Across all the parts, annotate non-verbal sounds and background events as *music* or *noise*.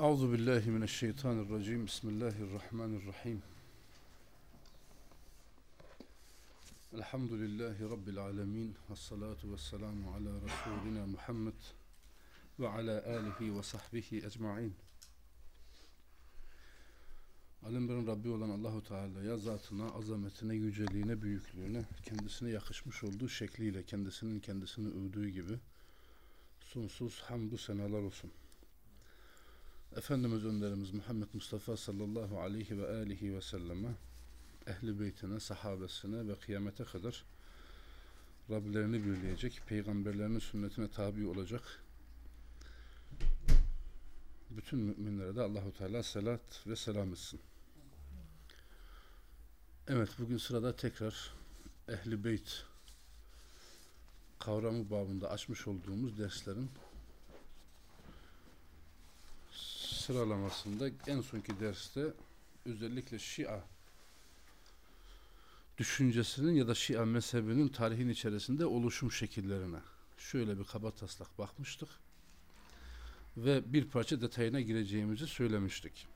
Euzu billahi mineşşeytanirracim. Bismillahirrahmanirrahim. Elhamdülillahi rabbil alamin. Ves salatu vesselamu ala resulina Muhammed ve ala alihi ve sahbihi ecmaîn. Alemlerin Rabbi olan Allahu Teala'ya zatına, azametine, yüceliğine, büyüklüğüne, kendisine yakışmış olduğu şekliyle kendisinin kendisini övdüğü gibi sonsuz hamdü senalar olsun. Efendimiz önderimiz Muhammed Mustafa sallallahu aleyhi ve alihi ve selleme ehli beytine, sahabesine ve kıyamete kadar Rablerini birleyecek, peygamberlerinin sünnetine tabi olacak bütün müminlere de Allahu Teala selat ve selam etsin. Evet bugün sırada tekrar ehli beyt kavramı babında açmış olduğumuz derslerin sıralamasında en sonki derste özellikle Şia düşüncesinin ya da Şia mezhebinin tarihin içerisinde oluşum şekillerine şöyle bir kaba taslak bakmıştık ve bir parça detayına gireceğimizi söylemiştik.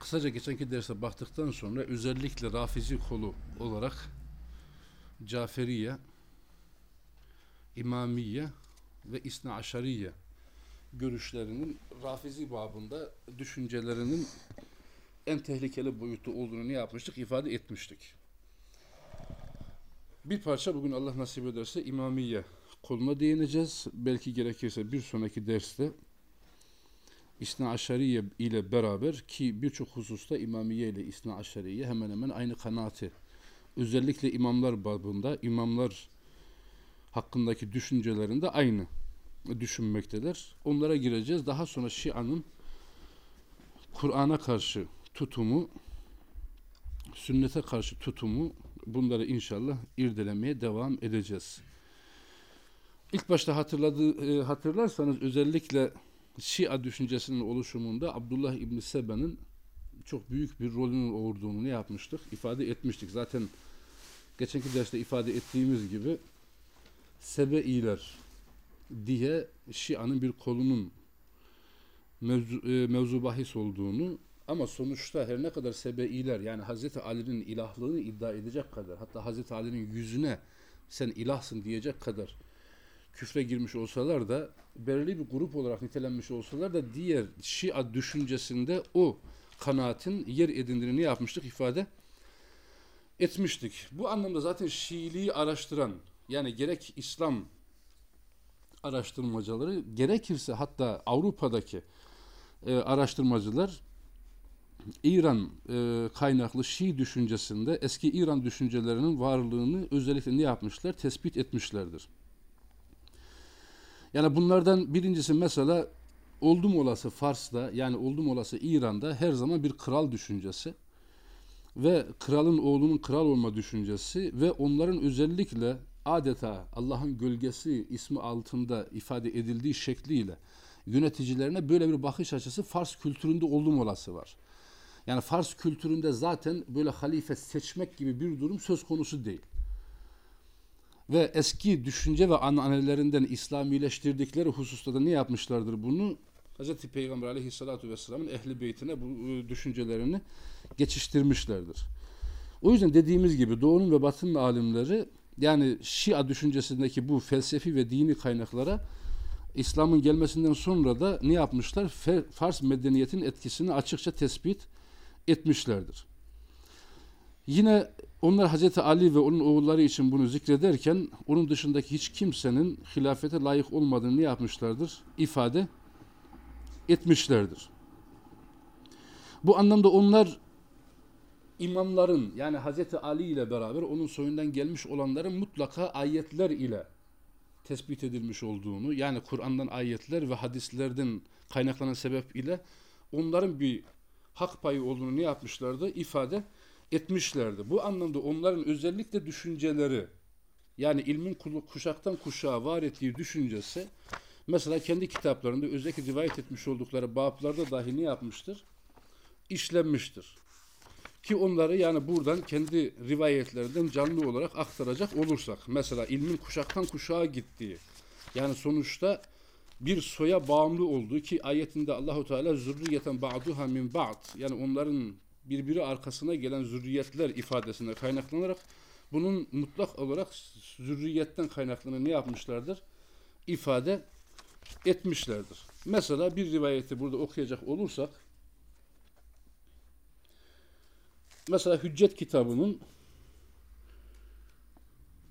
Kısaca geçenki derse baktıktan sonra özellikle Rafizi kolu olarak Caferiye, İmamiye ve İsna Aşariye görüşlerinin Rafizi babında düşüncelerinin en tehlikeli boyutu olduğunu ne yapmıştık? ifade etmiştik. Bir parça bugün Allah nasip ederse İmamiye koluna değineceğiz. Belki gerekirse bir sonraki derste İsna Aşariye ile beraber ki birçok hususta İmamiye ile İsna Aşariye hemen hemen aynı kanaati. Özellikle imamlar babında imamlar hakkındaki düşüncelerinde aynı düşünmektedir. Onlara gireceğiz. Daha sonra Şia'nın Kur'an'a karşı tutumu, sünnete karşı tutumu bunları inşallah irdelemeye devam edeceğiz. İlk başta hatırladığı, e, hatırlarsanız özellikle Şia düşüncesinin oluşumunda Abdullah İbni Sebe'nin çok büyük bir rolünün olduğunu ne yapmıştık? ifade etmiştik. Zaten geçenki derste ifade ettiğimiz gibi Sebeiler diye Şia'nın bir kolunun mevzu, e, mevzu bahis olduğunu ama sonuçta her ne kadar Sebeiler yani Hazreti Ali'nin ilahlığını iddia edecek kadar hatta Hazreti Ali'nin yüzüne sen ilahsın diyecek kadar küfre girmiş olsalar da belirli bir grup olarak nitelenmiş olsalar da diğer Şia düşüncesinde o kanaatin yer edindiğini yapmıştık ifade etmiştik. Bu anlamda zaten Şiiliği araştıran yani gerek İslam araştırmacıları gerekirse hatta Avrupa'daki e, araştırmacılar İran e, kaynaklı Şii düşüncesinde eski İran düşüncelerinin varlığını özellikle ne yapmışlar? Tespit etmişlerdir. Yani bunlardan birincisi mesela oldum olası Fars'ta yani oldum olası İran'da her zaman bir kral düşüncesi ve kralın oğlunun kral olma düşüncesi ve onların özellikle adeta Allah'ın gölgesi ismi altında ifade edildiği şekliyle yöneticilerine böyle bir bakış açısı Fars kültüründe oldum olası var. Yani Fars kültüründe zaten böyle halife seçmek gibi bir durum söz konusu değil. Ve eski düşünce ve ananelerinden İslamileştirdikleri hususta da ne yapmışlardır bunu? Hz. Peygamber aleyhissalatu vesselamın ehli beytine bu e, düşüncelerini geçiştirmişlerdir. O yüzden dediğimiz gibi doğunun ve batının alimleri yani Şia düşüncesindeki bu felsefi ve dini kaynaklara İslam'ın gelmesinden sonra da ne yapmışlar? Fars medeniyetinin etkisini açıkça tespit etmişlerdir. Yine onlar Hazreti Ali ve onun oğulları için bunu zikrederken onun dışındaki hiç kimsenin hilafete layık olmadığını ne yapmışlardır? ifade etmişlerdir. Bu anlamda onlar imamların yani Hazreti Ali ile beraber onun soyundan gelmiş olanların mutlaka ayetler ile tespit edilmiş olduğunu yani Kur'an'dan ayetler ve hadislerden kaynaklanan sebep ile onların bir hak payı olduğunu ne yapmışlardı? ifade etmişlerdi. Bu anlamda onların özellikle düşünceleri yani ilmin kuşaktan kuşağa var ettiği düşüncesi mesela kendi kitaplarında özellikle rivayet etmiş oldukları bablarda dahi ne yapmıştır? İşlenmiştir. Ki onları yani buradan kendi rivayetlerinden canlı olarak aktaracak olursak mesela ilmin kuşaktan kuşağa gittiği yani sonuçta bir soya bağımlı olduğu ki ayetinde Allahu Teala zürriyeten ba'duha min ba'd yani onların birbiri arkasına gelen zürriyetler ifadesine kaynaklanarak bunun mutlak olarak zürriyetten kaynaklanan ne yapmışlardır? ifade etmişlerdir. Mesela bir rivayeti burada okuyacak olursak mesela Hüccet kitabının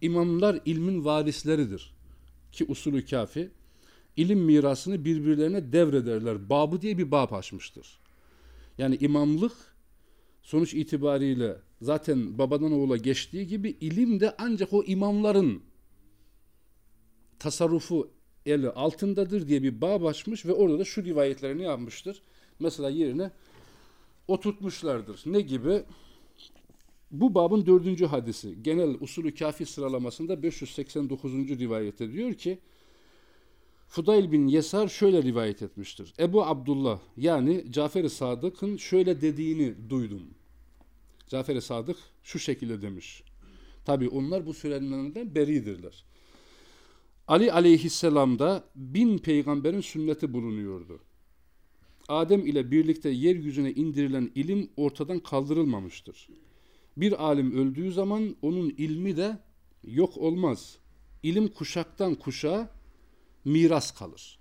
imamlar ilmin varisleridir ki usulü kafi ilim mirasını birbirlerine devrederler. Babı diye bir bab açmıştır. Yani imamlık sonuç itibariyle zaten babadan oğula geçtiği gibi ilim de ancak o imamların tasarrufu eli altındadır diye bir bab açmış ve orada da şu rivayetleri ne yapmıştır? Mesela yerine oturtmuşlardır. Ne gibi? Bu babın dördüncü hadisi genel usulü kafi sıralamasında 589. rivayette diyor ki Fudayl bin Yesar şöyle rivayet etmiştir. Ebu Abdullah yani Cafer-i Sadık'ın şöyle dediğini duydum. Cafer-i Sadık şu şekilde demiş. Tabi onlar bu söylenenlerden beridirler. Ali aleyhisselamda bin peygamberin sünneti bulunuyordu. Adem ile birlikte yeryüzüne indirilen ilim ortadan kaldırılmamıştır. Bir alim öldüğü zaman onun ilmi de yok olmaz. İlim kuşaktan kuşağa miras kalır.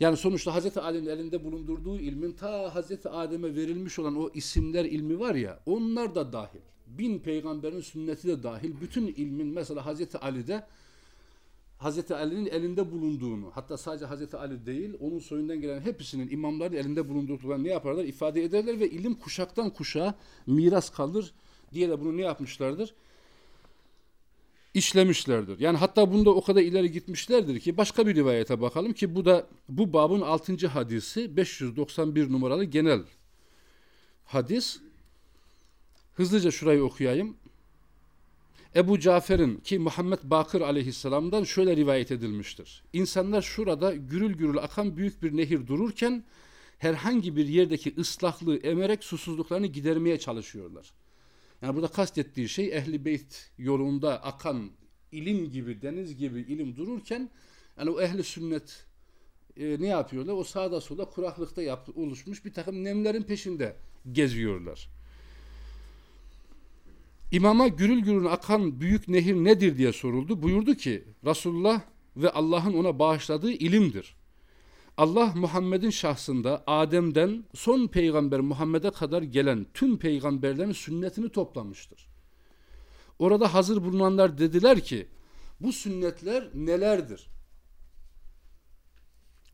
Yani sonuçta Hazreti Ali'nin elinde bulundurduğu ilmin ta Hazreti Adem'e verilmiş olan o isimler ilmi var ya onlar da dahil. Bin peygamberin sünneti de dahil. Bütün ilmin mesela Hazreti Ali'de Hazreti Ali'nin elinde bulunduğunu hatta sadece Hazreti Ali değil onun soyundan gelen hepsinin imamların elinde bulundurduklarını ne yaparlar? ifade ederler ve ilim kuşaktan kuşağa miras kalır diye de bunu ne yapmışlardır? işlemişlerdir. Yani hatta bunda o kadar ileri gitmişlerdir ki başka bir rivayete bakalım ki bu da bu babın 6. hadisi 591 numaralı genel hadis. Hızlıca şurayı okuyayım. Ebu Cafer'in ki Muhammed Bakır aleyhisselamdan şöyle rivayet edilmiştir. İnsanlar şurada gürül gürül akan büyük bir nehir dururken herhangi bir yerdeki ıslaklığı emerek susuzluklarını gidermeye çalışıyorlar. Yani burada kastettiği şey ehli beyt yolunda akan ilim gibi, deniz gibi ilim dururken yani o ehli sünnet e, ne yapıyorlar? O sağda solda kuraklıkta yap, oluşmuş bir takım nemlerin peşinde geziyorlar. İmama gürül gürül akan büyük nehir nedir diye soruldu. Buyurdu ki Resulullah ve Allah'ın ona bağışladığı ilimdir. Allah Muhammed'in şahsında Adem'den son peygamber Muhammed'e kadar gelen tüm peygamberlerin sünnetini toplamıştır. Orada hazır bulunanlar dediler ki bu sünnetler nelerdir?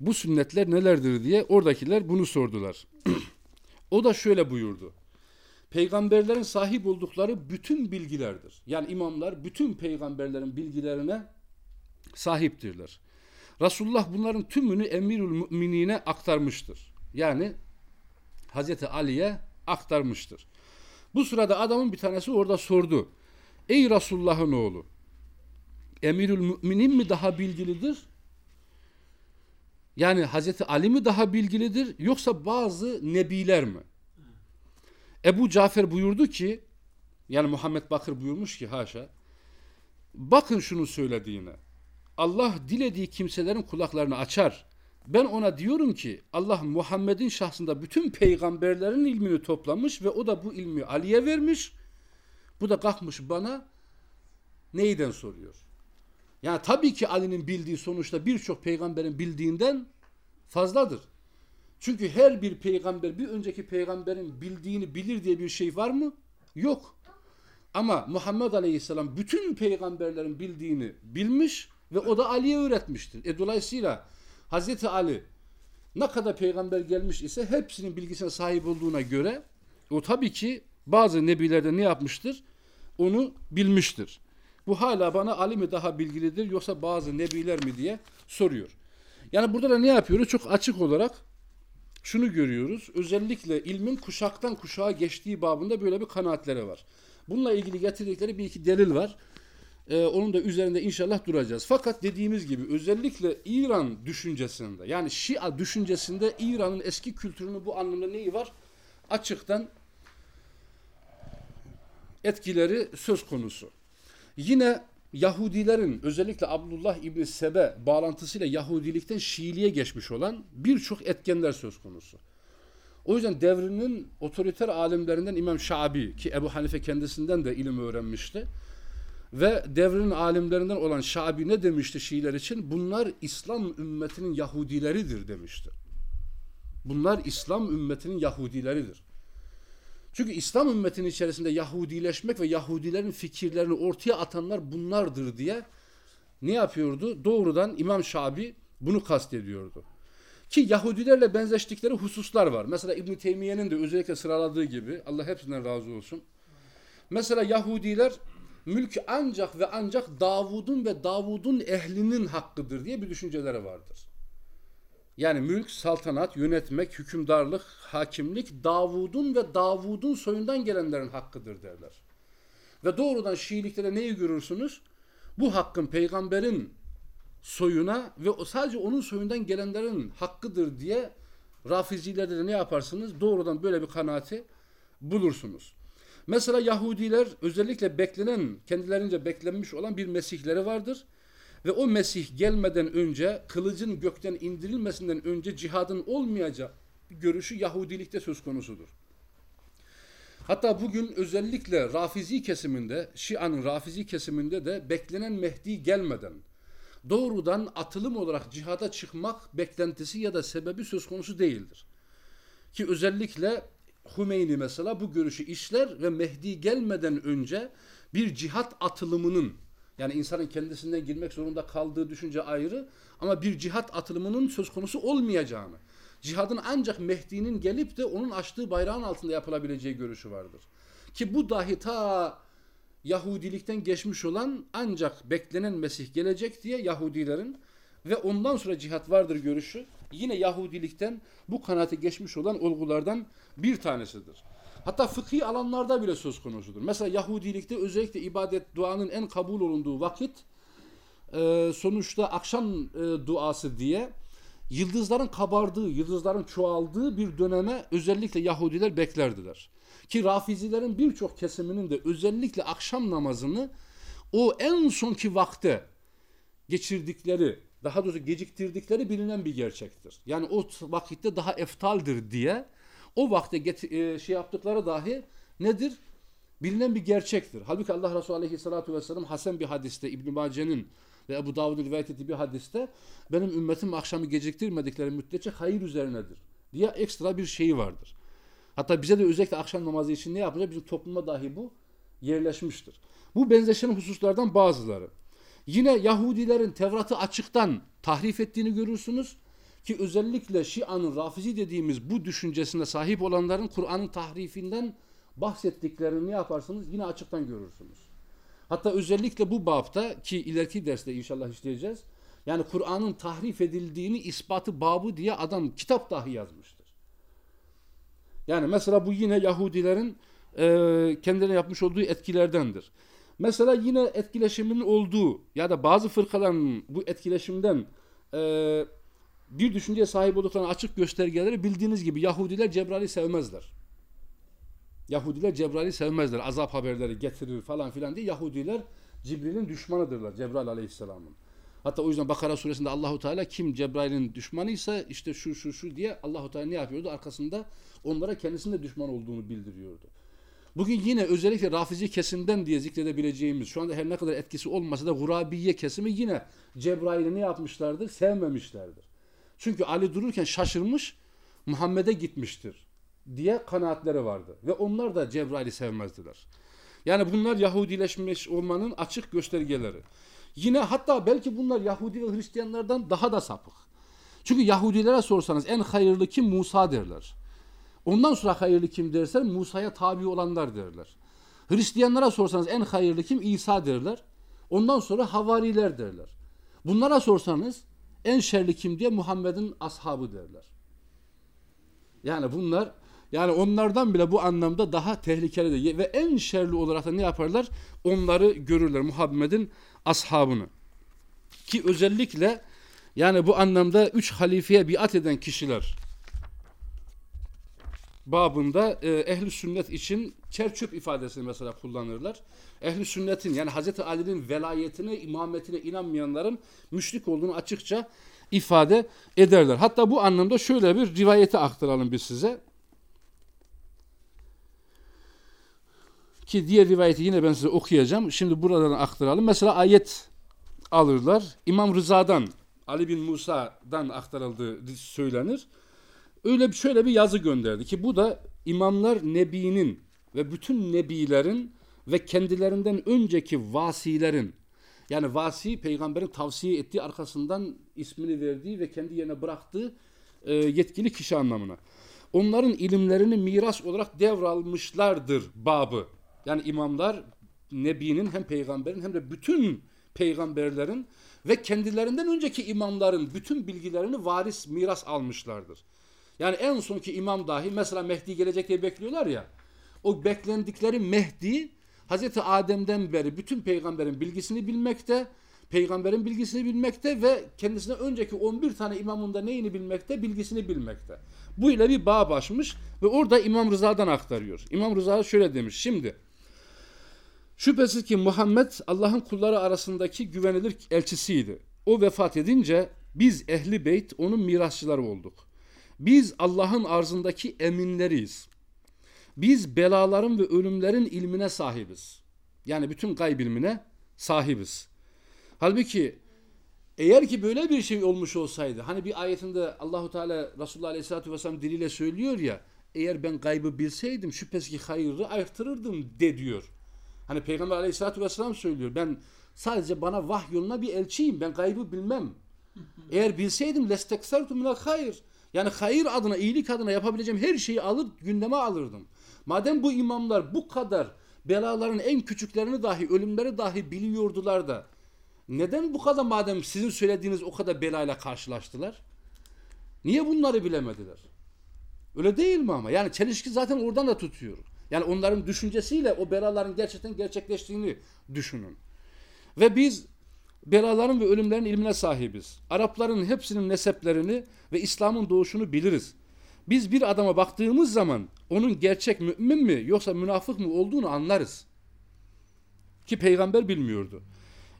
Bu sünnetler nelerdir diye oradakiler bunu sordular. *clears throat* o da şöyle buyurdu. Peygamberlerin sahip oldukları bütün bilgilerdir. Yani imamlar bütün peygamberlerin bilgilerine sahiptirler. Resulullah bunların tümünü emirül müminine aktarmıştır. Yani Hazreti Ali'ye aktarmıştır. Bu sırada adamın bir tanesi orada sordu. Ey Resulullah'ın oğlu emirül müminin mi daha bilgilidir? Yani Hazreti Ali mi daha bilgilidir yoksa bazı nebiler mi? Ebu Cafer buyurdu ki yani Muhammed Bakır buyurmuş ki haşa bakın şunu söylediğine Allah dilediği kimselerin kulaklarını açar. Ben ona diyorum ki Allah Muhammed'in şahsında bütün peygamberlerin ilmini toplamış ve o da bu ilmi Ali'ye vermiş. Bu da kalkmış bana neyden soruyor? Yani tabii ki Ali'nin bildiği sonuçta birçok peygamberin bildiğinden fazladır. Çünkü her bir peygamber bir önceki peygamberin bildiğini bilir diye bir şey var mı? Yok. Ama Muhammed Aleyhisselam bütün peygamberlerin bildiğini bilmiş ve o da Ali'ye öğretmiştir. E dolayısıyla Hazreti Ali ne kadar peygamber gelmiş ise hepsinin bilgisine sahip olduğuna göre o tabii ki bazı nebilerde ne yapmıştır? Onu bilmiştir. Bu hala bana Ali mi daha bilgilidir yoksa bazı nebiler mi diye soruyor. Yani burada da ne yapıyoruz? Çok açık olarak şunu görüyoruz. Özellikle ilmin kuşaktan kuşağa geçtiği babında böyle bir kanaatleri var. Bununla ilgili getirdikleri bir iki delil var. Ee, onun da üzerinde inşallah duracağız. Fakat dediğimiz gibi özellikle İran düşüncesinde yani Şia düşüncesinde İran'ın eski kültürünün bu anlamda neyi var? Açıktan etkileri söz konusu. Yine Yahudilerin özellikle Abdullah İbni Sebe bağlantısıyla Yahudilikten Şiiliğe geçmiş olan birçok etkenler söz konusu. O yüzden devrinin otoriter alimlerinden İmam Şabi ki Ebu Hanife kendisinden de ilim öğrenmişti. Ve devrinin alimlerinden olan Şabi ne demişti Şiiler için? Bunlar İslam ümmetinin Yahudileridir demişti. Bunlar İslam ümmetinin Yahudileridir. Çünkü İslam ümmetinin içerisinde Yahudileşmek ve Yahudilerin fikirlerini ortaya atanlar bunlardır diye ne yapıyordu? Doğrudan İmam Şabi bunu kastediyordu. Ki Yahudilerle benzeştikleri hususlar var. Mesela İbn Teymiye'nin de özellikle sıraladığı gibi Allah hepsinden razı olsun. Mesela Yahudiler mülk ancak ve ancak Davud'un ve Davud'un ehlinin hakkıdır diye bir düşünceleri vardır. Yani mülk, saltanat, yönetmek, hükümdarlık, hakimlik Davud'un ve Davud'un soyundan gelenlerin hakkıdır derler. Ve doğrudan Şiilikte de neyi görürsünüz? Bu hakkın peygamberin soyuna ve sadece onun soyundan gelenlerin hakkıdır diye Rafizilerde de ne yaparsınız? Doğrudan böyle bir kanaati bulursunuz. Mesela Yahudiler özellikle beklenen, kendilerince beklenmiş olan bir Mesihleri vardır. Ve o Mesih gelmeden önce kılıcın gökten indirilmesinden önce cihadın olmayacağı görüşü Yahudilikte söz konusudur. Hatta bugün özellikle Rafizi kesiminde, Şia'nın Rafizi kesiminde de beklenen Mehdi gelmeden doğrudan atılım olarak cihada çıkmak beklentisi ya da sebebi söz konusu değildir. Ki özellikle Hümeyni mesela bu görüşü işler ve Mehdi gelmeden önce bir cihat atılımının yani insanın kendisinden girmek zorunda kaldığı düşünce ayrı ama bir cihat atılımının söz konusu olmayacağını, cihadın ancak Mehdi'nin gelip de onun açtığı bayrağın altında yapılabileceği görüşü vardır. Ki bu dahi ta Yahudilikten geçmiş olan ancak beklenen Mesih gelecek diye Yahudilerin ve ondan sonra cihat vardır görüşü yine Yahudilikten bu kanaate geçmiş olan olgulardan bir tanesidir. Hatta fıkhi alanlarda bile söz konusudur. Mesela Yahudilikte özellikle ibadet duanın en kabul olunduğu vakit e, sonuçta akşam e, duası diye yıldızların kabardığı, yıldızların çoğaldığı bir döneme özellikle Yahudiler beklerdiler. Ki Rafizilerin birçok kesiminin de özellikle akşam namazını o en sonki vakte geçirdikleri, daha doğrusu geciktirdikleri bilinen bir gerçektir. Yani o vakitte daha eftaldir diye o vakte e, şey yaptıkları dahi nedir? Bilinen bir gerçektir. Halbuki Allah Resulü Aleyhisselatü Vesselam Hasan bir hadiste İbn Mace'nin ve Ebu Davud'un rivayet ettiği bir hadiste benim ümmetim akşamı geciktirmedikleri müddetçe hayır üzerinedir diye ekstra bir şeyi vardır. Hatta bize de özellikle akşam namazı için ne yapacak? Bizim topluma dahi bu yerleşmiştir. Bu benzeşen hususlardan bazıları. Yine Yahudilerin Tevrat'ı açıktan tahrif ettiğini görürsünüz. Ki özellikle Şia'nın Rafizi dediğimiz bu düşüncesine sahip olanların Kur'an'ın tahrifinden bahsettiklerini ne yaparsınız? Yine açıktan görürsünüz. Hatta özellikle bu babta ki ileriki derste inşallah işleyeceğiz. Yani Kur'an'ın tahrif edildiğini ispatı babı diye adam kitap dahi yazmıştır. Yani mesela bu yine Yahudilerin e, kendilerine yapmış olduğu etkilerdendir. Mesela yine etkileşimin olduğu ya da bazı fırkaların bu etkileşimden e, bir düşünceye sahip olduklarının açık göstergeleri bildiğiniz gibi Yahudiler Cebrail'i sevmezler. Yahudiler Cebrail'i sevmezler. Azap haberleri getirir falan filan diye Yahudiler Cibril'in düşmanıdırlar Cebrail aleyhisselamın. Hatta o yüzden Bakara suresinde Allahu Teala kim Cebrail'in düşmanıysa işte şu şu şu diye Allahu Teala ne yapıyordu? Arkasında onlara kendisinin de düşman olduğunu bildiriyordu. Bugün yine özellikle Rafizi kesimden diye zikredebileceğimiz şu anda her ne kadar etkisi olmasa da Gurabiye kesimi yine Cebrail'i ne yapmışlardır? Sevmemişlerdir. Çünkü Ali dururken şaşırmış Muhammed'e gitmiştir diye kanaatleri vardı. Ve onlar da Cebrail'i sevmezdiler. Yani bunlar Yahudileşmiş olmanın açık göstergeleri. Yine hatta belki bunlar Yahudi ve Hristiyanlardan daha da sapık. Çünkü Yahudilere sorsanız en hayırlı kim Musa derler. Ondan sonra hayırlı kim derler Musa'ya tabi olanlar derler. Hristiyanlara sorsanız en hayırlı kim İsa derler. Ondan sonra havariler derler. Bunlara sorsanız en şerli kim diye Muhammed'in ashabı derler. Yani bunlar yani onlardan bile bu anlamda daha tehlikeli ve en şerli olarak da ne yaparlar? Onları görürler Muhammed'in ashabını. Ki özellikle yani bu anlamda üç halifeye biat eden kişiler babında e, ehli sünnet için çerçöp ifadesini mesela kullanırlar. Ehli sünnetin yani Hazreti Ali'nin velayetine, imametine inanmayanların müşrik olduğunu açıkça ifade ederler. Hatta bu anlamda şöyle bir rivayeti aktaralım biz size. Ki diğer rivayeti yine ben size okuyacağım. Şimdi buradan aktaralım. Mesela ayet alırlar. İmam Rıza'dan, Ali bin Musa'dan aktarıldığı söylenir. Öyle bir şöyle bir yazı gönderdi ki bu da imamlar nebinin ve bütün nebilerin ve kendilerinden önceki vasilerin yani vasi peygamberin tavsiye ettiği arkasından ismini verdiği ve kendi yerine bıraktığı e, yetkili kişi anlamına. Onların ilimlerini miras olarak devralmışlardır babı. Yani imamlar nebinin hem peygamberin hem de bütün peygamberlerin ve kendilerinden önceki imamların bütün bilgilerini varis miras almışlardır. Yani en sonki imam dahi mesela Mehdi gelecek diye bekliyorlar ya. O beklendikleri Mehdi Hazreti Adem'den beri bütün peygamberin bilgisini bilmekte, peygamberin bilgisini bilmekte ve kendisine önceki 11 tane imamın da neyini bilmekte, bilgisini bilmekte. Bu ile bir bağ başmış ve orada İmam Rıza'dan aktarıyor. İmam Rıza şöyle demiş. Şimdi şüphesiz ki Muhammed Allah'ın kulları arasındaki güvenilir elçisiydi. O vefat edince biz ehli beyt onun mirasçıları olduk. Biz Allah'ın arzındaki eminleriyiz. Biz belaların ve ölümlerin ilmine sahibiz. Yani bütün gayb ilmine sahibiz. Halbuki eğer ki böyle bir şey olmuş olsaydı hani bir ayetinde Allahu Teala Resulullah Aleyhisselatü Vesselam diliyle söylüyor ya eğer ben gaybı bilseydim şüphesiz ki hayırı artırırdım de diyor. Hani Peygamber Aleyhisselatü Vesselam söylüyor ben sadece bana vahy bir elçiyim ben gaybı bilmem. Eğer bilseydim lesteksertu minel hayır. Yani hayır adına, iyilik adına yapabileceğim her şeyi alır, gündeme alırdım. Madem bu imamlar bu kadar belaların en küçüklerini dahi, ölümleri dahi biliyordular da neden bu kadar madem sizin söylediğiniz o kadar belayla karşılaştılar? Niye bunları bilemediler? Öyle değil mi ama? Yani çelişki zaten oradan da tutuyor. Yani onların düşüncesiyle o belaların gerçekten gerçekleştiğini düşünün. Ve biz belaların ve ölümlerin ilmine sahibiz. Arapların hepsinin neseplerini ve İslam'ın doğuşunu biliriz. Biz bir adama baktığımız zaman onun gerçek mümin mi yoksa münafık mı olduğunu anlarız. Ki peygamber bilmiyordu.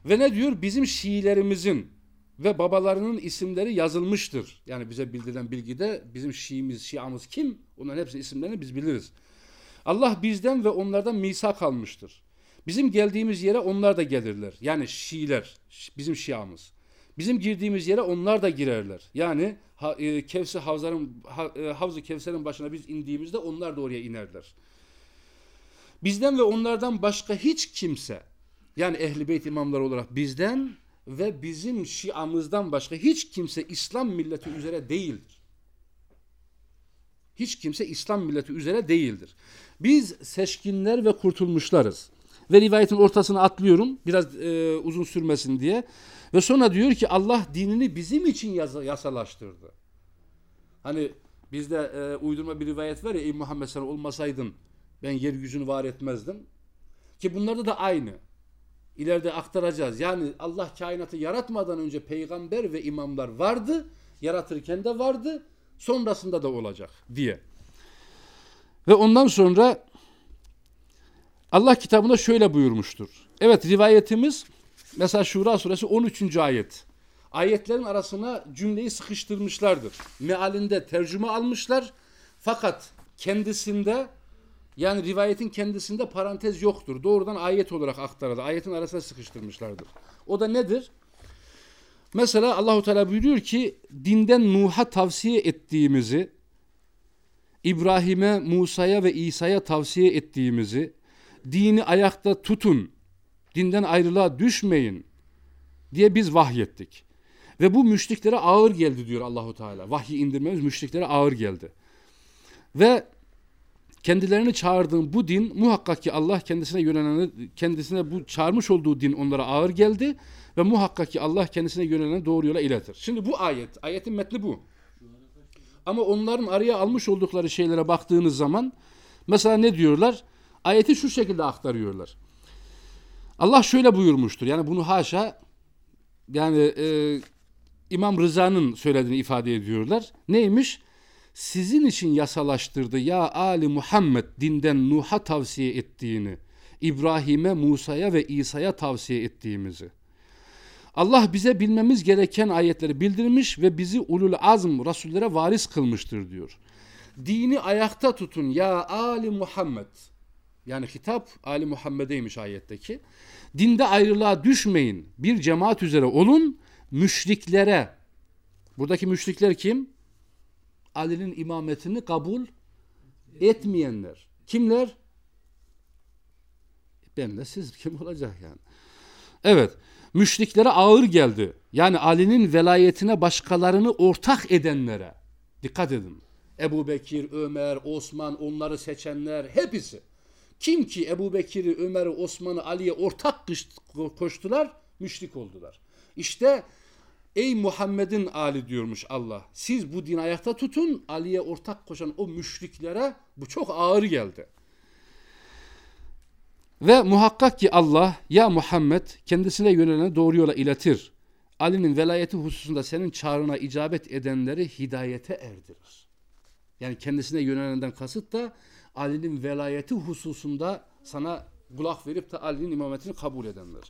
Ve ne diyor? Bizim Şiilerimizin ve babalarının isimleri yazılmıştır. Yani bize bildirilen bilgide bizim Şiimiz, Şiamız kim? Onların hepsinin isimlerini biz biliriz. Allah bizden ve onlardan misak almıştır. Bizim geldiğimiz yere onlar da gelirler. Yani Şiiler, bizim Şiamız. Bizim girdiğimiz yere onlar da girerler. Yani e, Kevser Havzar'ın e, Havz-ı Kevser'in başına biz indiğimizde onlar da oraya inerler. Bizden ve onlardan başka hiç kimse yani Ehli Beyt imamları olarak bizden ve bizim Şiamızdan başka hiç kimse İslam milleti üzere değildir. Hiç kimse İslam milleti üzere değildir. Biz seçkinler ve kurtulmuşlarız. Ve rivayetin ortasına atlıyorum biraz e, uzun sürmesin diye. Ve sonra diyor ki Allah dinini bizim için yasa, yasalaştırdı. Hani bizde e, uydurma bir rivayet var ya ey Muhammed sen olmasaydın ben yeryüzünü var etmezdim. Ki bunlarda da aynı. İleride aktaracağız. Yani Allah kainatı yaratmadan önce peygamber ve imamlar vardı. Yaratırken de vardı. Sonrasında da olacak diye. Ve ondan sonra Allah kitabında şöyle buyurmuştur. Evet rivayetimiz mesela Şura suresi 13. ayet. Ayetlerin arasına cümleyi sıkıştırmışlardır. Mealinde tercüme almışlar. Fakat kendisinde yani rivayetin kendisinde parantez yoktur. Doğrudan ayet olarak aktarılır. Ayetin arasına sıkıştırmışlardır. O da nedir? Mesela Allahu Teala buyuruyor ki dinden Nuh'a tavsiye ettiğimizi, İbrahim'e, Musa'ya ve İsa'ya tavsiye ettiğimizi, dini ayakta tutun, dinden ayrılığa düşmeyin diye biz vahyettik. Ve bu müşriklere ağır geldi diyor Allahu Teala. Vahyi indirmemiz müşriklere ağır geldi. Ve kendilerini çağırdığım bu din muhakkak ki Allah kendisine yöneleni kendisine bu çağırmış olduğu din onlara ağır geldi ve muhakkak ki Allah kendisine yöneleni doğru yola iletir. Şimdi bu ayet, ayetin metni bu. Ama onların araya almış oldukları şeylere baktığınız zaman mesela ne diyorlar? Ayeti şu şekilde aktarıyorlar. Allah şöyle buyurmuştur. Yani bunu haşa yani e, İmam Rıza'nın söylediğini ifade ediyorlar. Neymiş? sizin için yasalaştırdı ya Ali Muhammed dinden Nuh'a tavsiye ettiğini, İbrahim'e, Musa'ya ve İsa'ya tavsiye ettiğimizi. Allah bize bilmemiz gereken ayetleri bildirmiş ve bizi ulul azm rasullere varis kılmıştır diyor. Dini ayakta tutun ya Ali Muhammed. Yani hitap Ali Muhammed'eymiş ayetteki. Dinde ayrılığa düşmeyin. Bir cemaat üzere olun. Müşriklere. Buradaki müşrikler kim? Ali'nin imametini kabul etmeyenler. Kimler? Ben de siz kim olacak yani? Evet. Müşriklere ağır geldi. Yani Ali'nin velayetine başkalarını ortak edenlere. Dikkat edin. Ebu Bekir, Ömer, Osman onları seçenler hepsi. Kim ki Ebu Bekir'i, Ömer'i, Osman'ı, Ali'ye ortak koştular, müşrik oldular. İşte ey Muhammed'in Ali diyormuş Allah. Siz bu din ayakta tutun, Ali'ye ortak koşan o müşriklere bu çok ağır geldi. Ve muhakkak ki Allah ya Muhammed kendisine yönelene doğru yola iletir. Ali'nin velayeti hususunda senin çağrına icabet edenleri hidayete erdirir. Yani kendisine yönelenden kasıt da Ali'nin velayeti hususunda sana kulak verip de Ali'nin imametini kabul edenler.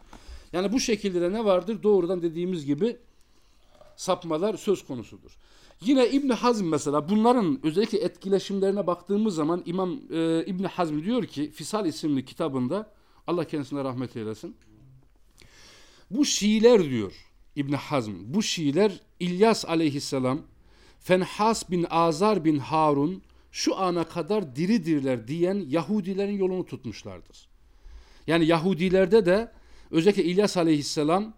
Yani bu şekilde de ne vardır? Doğrudan dediğimiz gibi sapmalar söz konusudur. Yine İbn Hazm mesela bunların özellikle etkileşimlerine baktığımız zaman İmam e, İbn Hazm diyor ki Fisal isimli kitabında Allah kendisine rahmet eylesin. Bu Şiiler diyor İbn Hazm. Bu Şiiler İlyas aleyhisselam, Fenhas bin Azar bin Harun şu ana kadar diridirler diyen Yahudilerin yolunu tutmuşlardır. Yani Yahudilerde de özellikle İlyas aleyhisselam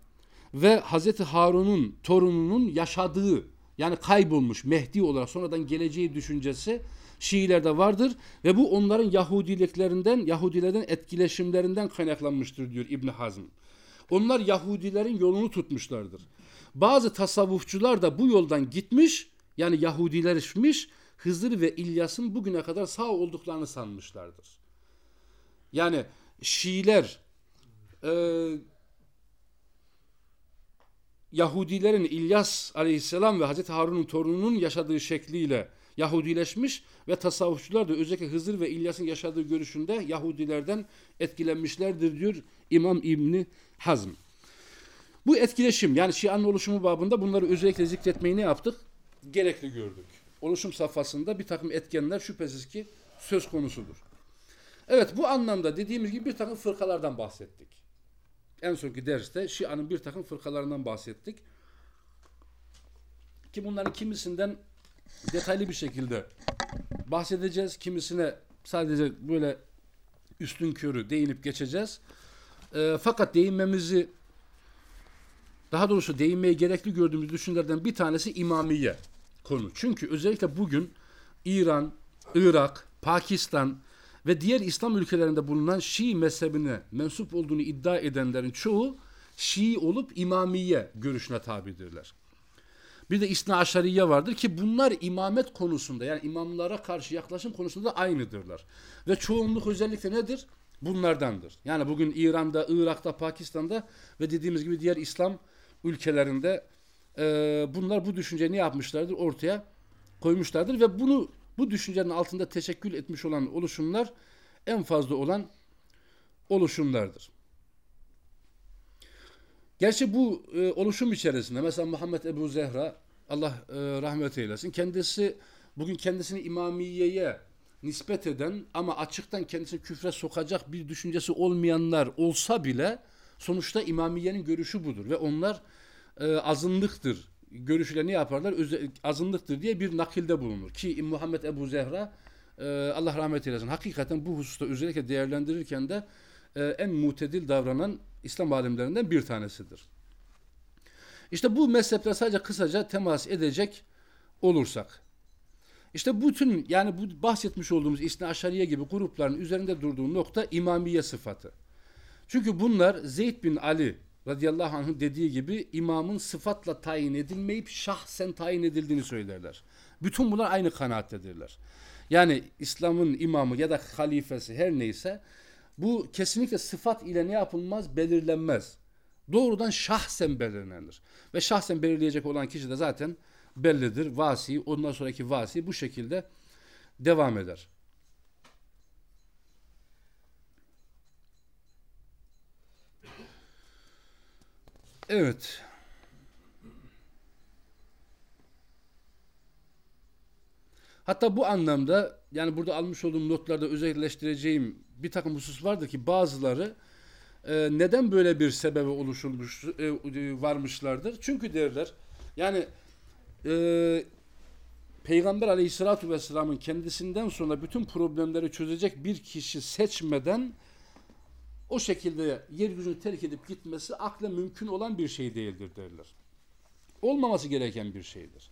ve Hazreti Harun'un torununun yaşadığı yani kaybolmuş Mehdi olarak sonradan geleceği düşüncesi Şiilerde vardır ve bu onların Yahudiliklerinden, Yahudilerden etkileşimlerinden kaynaklanmıştır diyor İbn Hazm. Onlar Yahudilerin yolunu tutmuşlardır. Bazı tasavvufçular da bu yoldan gitmiş yani Yahudileşmiş Hızır ve İlyas'ın bugüne kadar sağ olduklarını sanmışlardır. Yani Şiiler e, Yahudilerin İlyas aleyhisselam ve Hazreti Harun'un torununun yaşadığı şekliyle Yahudileşmiş ve tasavvufçular da özellikle Hızır ve İlyas'ın yaşadığı görüşünde Yahudilerden etkilenmişlerdir diyor İmam İbni Hazm. Bu etkileşim yani Şia'nın oluşumu babında bunları özellikle zikretmeyi ne yaptık? Gerekli gördük. Oluşum safhasında bir takım etkenler şüphesiz ki söz konusudur. Evet bu anlamda dediğimiz gibi bir takım fırkalardan bahsettik. En sonki derste Şia'nın bir takım fırkalarından bahsettik. Ki bunların kimisinden detaylı bir şekilde bahsedeceğiz. Kimisine sadece böyle üstün körü değinip geçeceğiz. E, fakat değinmemizi daha doğrusu değinmeye gerekli gördüğümüz düşüncelerden bir tanesi imamiye konu. Çünkü özellikle bugün İran, Irak, Pakistan ve diğer İslam ülkelerinde bulunan Şii mezhebine mensup olduğunu iddia edenlerin çoğu Şii olup imamiye görüşüne tabidirler. Bir de İsna Aşariye vardır ki bunlar imamet konusunda yani imamlara karşı yaklaşım konusunda aynıdırlar. Ve çoğunluk özellikle nedir? Bunlardandır. Yani bugün İran'da, Irak'ta, Pakistan'da ve dediğimiz gibi diğer İslam ülkelerinde e, bunlar bu düşünceyi ne yapmışlardır? Ortaya koymuşlardır ve bunu bu düşüncenin altında teşekkül etmiş olan oluşumlar en fazla olan oluşumlardır. Gerçi bu e, oluşum içerisinde mesela Muhammed Ebu Zehra Allah e, rahmet eylesin kendisi bugün kendisini imamiyeye nispet eden ama açıktan kendisini küfre sokacak bir düşüncesi olmayanlar olsa bile sonuçta imamiyenin görüşü budur ve onlar e, azınlıktır görüşüyle ne yaparlar? Özel, azınlıktır diye bir nakilde bulunur. Ki Muhammed Ebu Zehra e, Allah rahmet eylesin. Hakikaten bu hususta özellikle değerlendirirken de e, en mutedil davranan İslam alimlerinden bir tanesidir. İşte bu mezheple sadece kısaca temas edecek olursak. İşte bütün yani bu bahsetmiş olduğumuz İsna Aşariye gibi grupların üzerinde durduğu nokta imamiye sıfatı. Çünkü bunlar Zeyd bin Ali radıyallahu anh'ın dediği gibi imamın sıfatla tayin edilmeyip şahsen tayin edildiğini söylerler. Bütün bunlar aynı kanaattedirler. Yani İslam'ın imamı ya da halifesi her neyse bu kesinlikle sıfat ile ne yapılmaz? Belirlenmez. Doğrudan şahsen belirlenir. Ve şahsen belirleyecek olan kişi de zaten bellidir. Vasi, ondan sonraki vasi bu şekilde devam eder. Evet. Hatta bu anlamda yani burada almış olduğum notlarda özelleştireceğim bir takım husus vardır ki bazıları e, neden böyle bir sebebe oluşulmuş e, varmışlardır? Çünkü derler yani e, Peygamber aleyhissalatu vesselamın kendisinden sonra bütün problemleri çözecek bir kişi seçmeden o şekilde yeryüzünü terk edip gitmesi akla mümkün olan bir şey değildir derler. Olmaması gereken bir şeydir.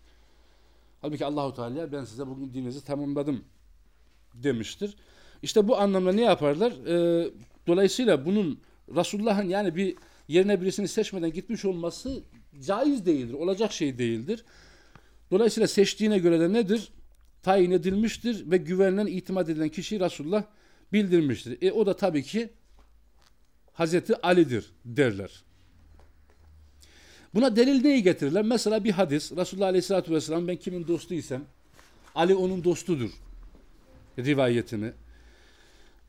Halbuki Allahu Teala ben size bugün dininizi tamamladım demiştir. İşte bu anlamda ne yaparlar? Ee, dolayısıyla bunun Resulullah'ın yani bir yerine birisini seçmeden gitmiş olması caiz değildir. Olacak şey değildir. Dolayısıyla seçtiğine göre de nedir? Tayin edilmiştir ve güvenilen, itimat edilen kişi Resulullah bildirmiştir. E o da tabii ki Hazreti Ali'dir derler. Buna delil neyi getirirler? Mesela bir hadis. Resulullah Aleyhisselatü Vesselam ben kimin dostuysam Ali onun dostudur rivayetini.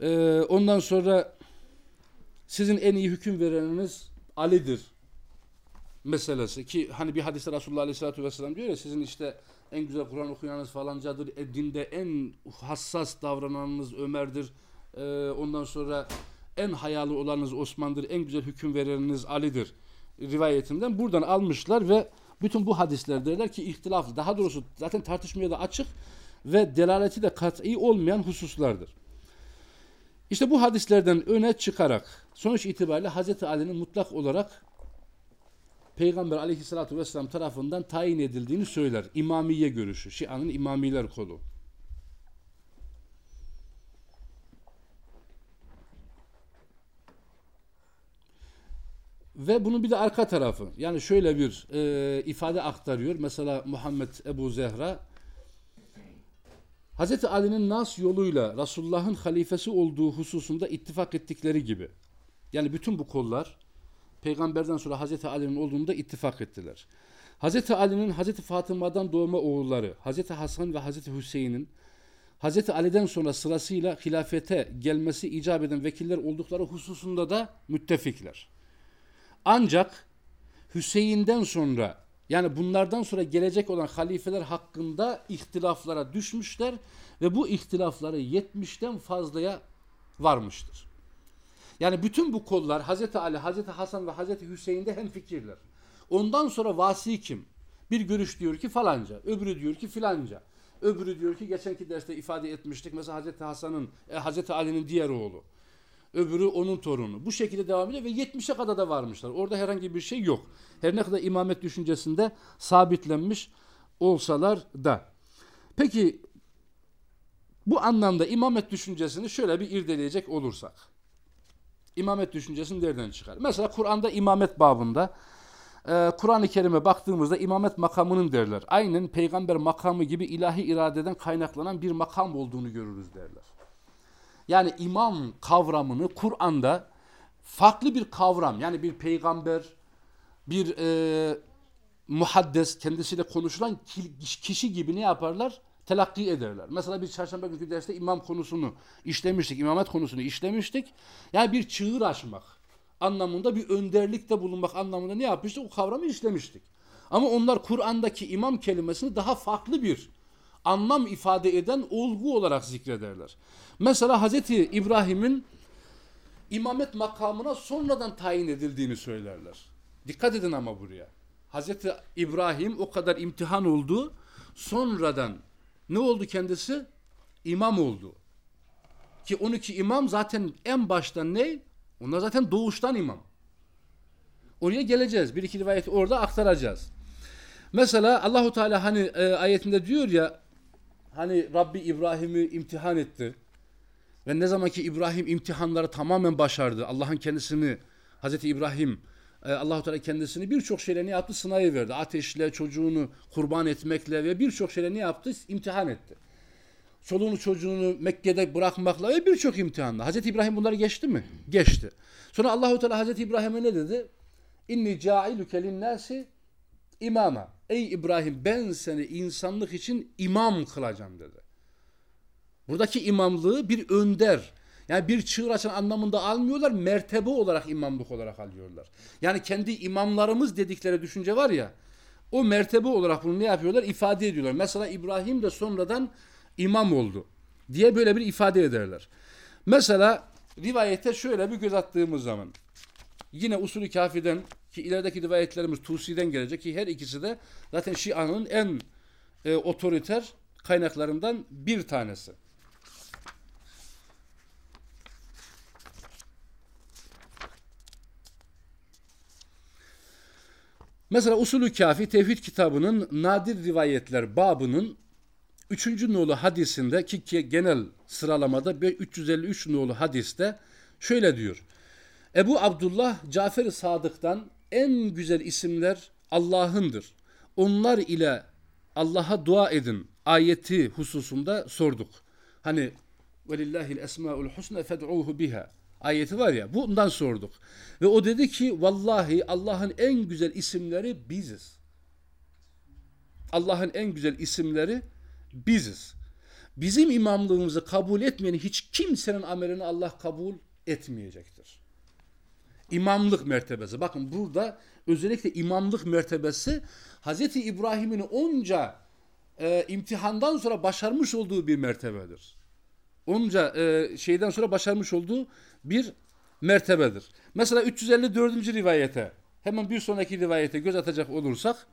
Ee, ondan sonra sizin en iyi hüküm vereniniz Ali'dir meselesi ki hani bir hadiste Resulullah Aleyhisselatü Vesselam diyor ya sizin işte en güzel Kur'an okuyanınız falancadır. E, dinde en hassas davrananınız Ömer'dir. E, ondan sonra en hayalı olanınız Osman'dır. En güzel hüküm vereniniz Ali'dir rivayetinden buradan almışlar ve bütün bu hadisler derler ki ihtilaf daha doğrusu zaten tartışmaya da açık ve delaleti de kat'i olmayan hususlardır. İşte bu hadislerden öne çıkarak sonuç itibariyle Hz. Ali'nin mutlak olarak Peygamber aleyhissalatü vesselam tarafından tayin edildiğini söyler. İmamiye görüşü, Şia'nın imamiler kolu. Ve bunun bir de arka tarafı. Yani şöyle bir e, ifade aktarıyor. Mesela Muhammed Ebu Zehra Hz. Ali'nin nas yoluyla Resulullah'ın halifesi olduğu hususunda ittifak ettikleri gibi. Yani bütün bu kollar peygamberden sonra Hz. Ali'nin olduğunda ittifak ettiler. Hz. Ali'nin Hz. Fatıma'dan doğma oğulları Hz. Hasan ve Hz. Hüseyin'in Hz. Ali'den sonra sırasıyla hilafete gelmesi icap eden vekiller oldukları hususunda da müttefikler. Ancak Hüseyin'den sonra yani bunlardan sonra gelecek olan halifeler hakkında ihtilaflara düşmüşler ve bu ihtilafları 70'ten fazlaya varmıştır. Yani bütün bu kollar Hazreti Ali, Hazreti Hasan ve Hazreti Hüseyin'de hem fikirler. Ondan sonra vasi kim? Bir görüş diyor ki falanca, öbürü diyor ki filanca. Öbürü diyor ki geçenki derste ifade etmiştik mesela Hazreti Hasan'ın, e, Hazreti Ali'nin diğer oğlu. Öbürü onun torunu. Bu şekilde devam ediyor ve 70'e kadar da varmışlar. Orada herhangi bir şey yok. Her ne kadar imamet düşüncesinde sabitlenmiş olsalar da. Peki bu anlamda imamet düşüncesini şöyle bir irdeleyecek olursak. İmamet düşüncesini nereden çıkar? Mesela Kur'an'da imamet babında e, Kur'an-ı Kerim'e baktığımızda imamet makamının derler. Aynen peygamber makamı gibi ilahi iradeden kaynaklanan bir makam olduğunu görürüz derler. Yani imam kavramını Kur'an'da farklı bir kavram yani bir peygamber, bir e, muhaddes kendisiyle konuşulan kişi gibi ne yaparlar? Telakki ederler. Mesela bir çarşamba günkü derste imam konusunu işlemiştik, imamet konusunu işlemiştik. Yani bir çığır açmak anlamında bir önderlikte bulunmak anlamında ne yapmıştık? O kavramı işlemiştik. Ama onlar Kur'an'daki imam kelimesini daha farklı bir anlam ifade eden olgu olarak zikrederler. Mesela Hazreti İbrahim'in imamet makamına sonradan tayin edildiğini söylerler. Dikkat edin ama buraya. Hazreti İbrahim o kadar imtihan oldu. Sonradan ne oldu kendisi? İmam oldu. Ki 12 imam zaten en baştan ne? Onlar zaten doğuştan imam. Oraya geleceğiz. Bir iki rivayeti orada aktaracağız. Mesela Allahu Teala hani e, ayetinde diyor ya hani Rabbi İbrahim'i imtihan etti. Ve ne zaman ki İbrahim imtihanları tamamen başardı. Allah'ın kendisini Hazreti İbrahim e, Allahu Teala kendisini birçok şeyle ne yaptı? Sınavı verdi. Ateşle, çocuğunu kurban etmekle ve birçok şeyle ne yaptı? İmtihan etti. Çoluğunu çocuğunu Mekke'de bırakmakla ve birçok imtihanla. Hazreti İbrahim bunları geçti mi? Geçti. Sonra Allahu Teala Hazreti İbrahim'e ne dedi? İnni ca'iluke linnâsi imama. Ey İbrahim ben seni insanlık için imam kılacağım dedi. Buradaki imamlığı bir önder, yani bir çığır açan anlamında almıyorlar, mertebe olarak imamlık olarak alıyorlar. Yani kendi imamlarımız dedikleri düşünce var ya, o mertebe olarak bunu ne yapıyorlar? İfade ediyorlar. Mesela İbrahim de sonradan imam oldu diye böyle bir ifade ederler. Mesela rivayete şöyle bir göz attığımız zaman yine usulü kafiden ki ilerideki rivayetlerimiz Tusi'den gelecek ki her ikisi de zaten Şia'nın en e, otoriter kaynaklarından bir tanesi. Mesela Usulü Kafi Tevhid kitabının nadir rivayetler babının 3. nolu hadisinde ki genel sıralamada 353 nolu hadiste şöyle diyor. Ebu Abdullah Cafer-i Sadık'tan en güzel isimler Allah'ındır. Onlar ile Allah'a dua edin ayeti hususunda sorduk. Hani velillahil esmaul husna fed'uhu biha ayeti var ya bundan sorduk. Ve o dedi ki vallahi Allah'ın en güzel isimleri biziz. Allah'ın en güzel isimleri biziz. Bizim imamlığımızı kabul etmeyen hiç kimsenin amelini Allah kabul etmeyecektir. İmamlık mertebesi. Bakın burada özellikle imamlık mertebesi Hazreti İbrahim'in onca e, imtihandan sonra başarmış olduğu bir mertebedir. Onca e, şeyden sonra başarmış olduğu bir mertebedir. Mesela 354. rivayete hemen bir sonraki rivayete göz atacak olursak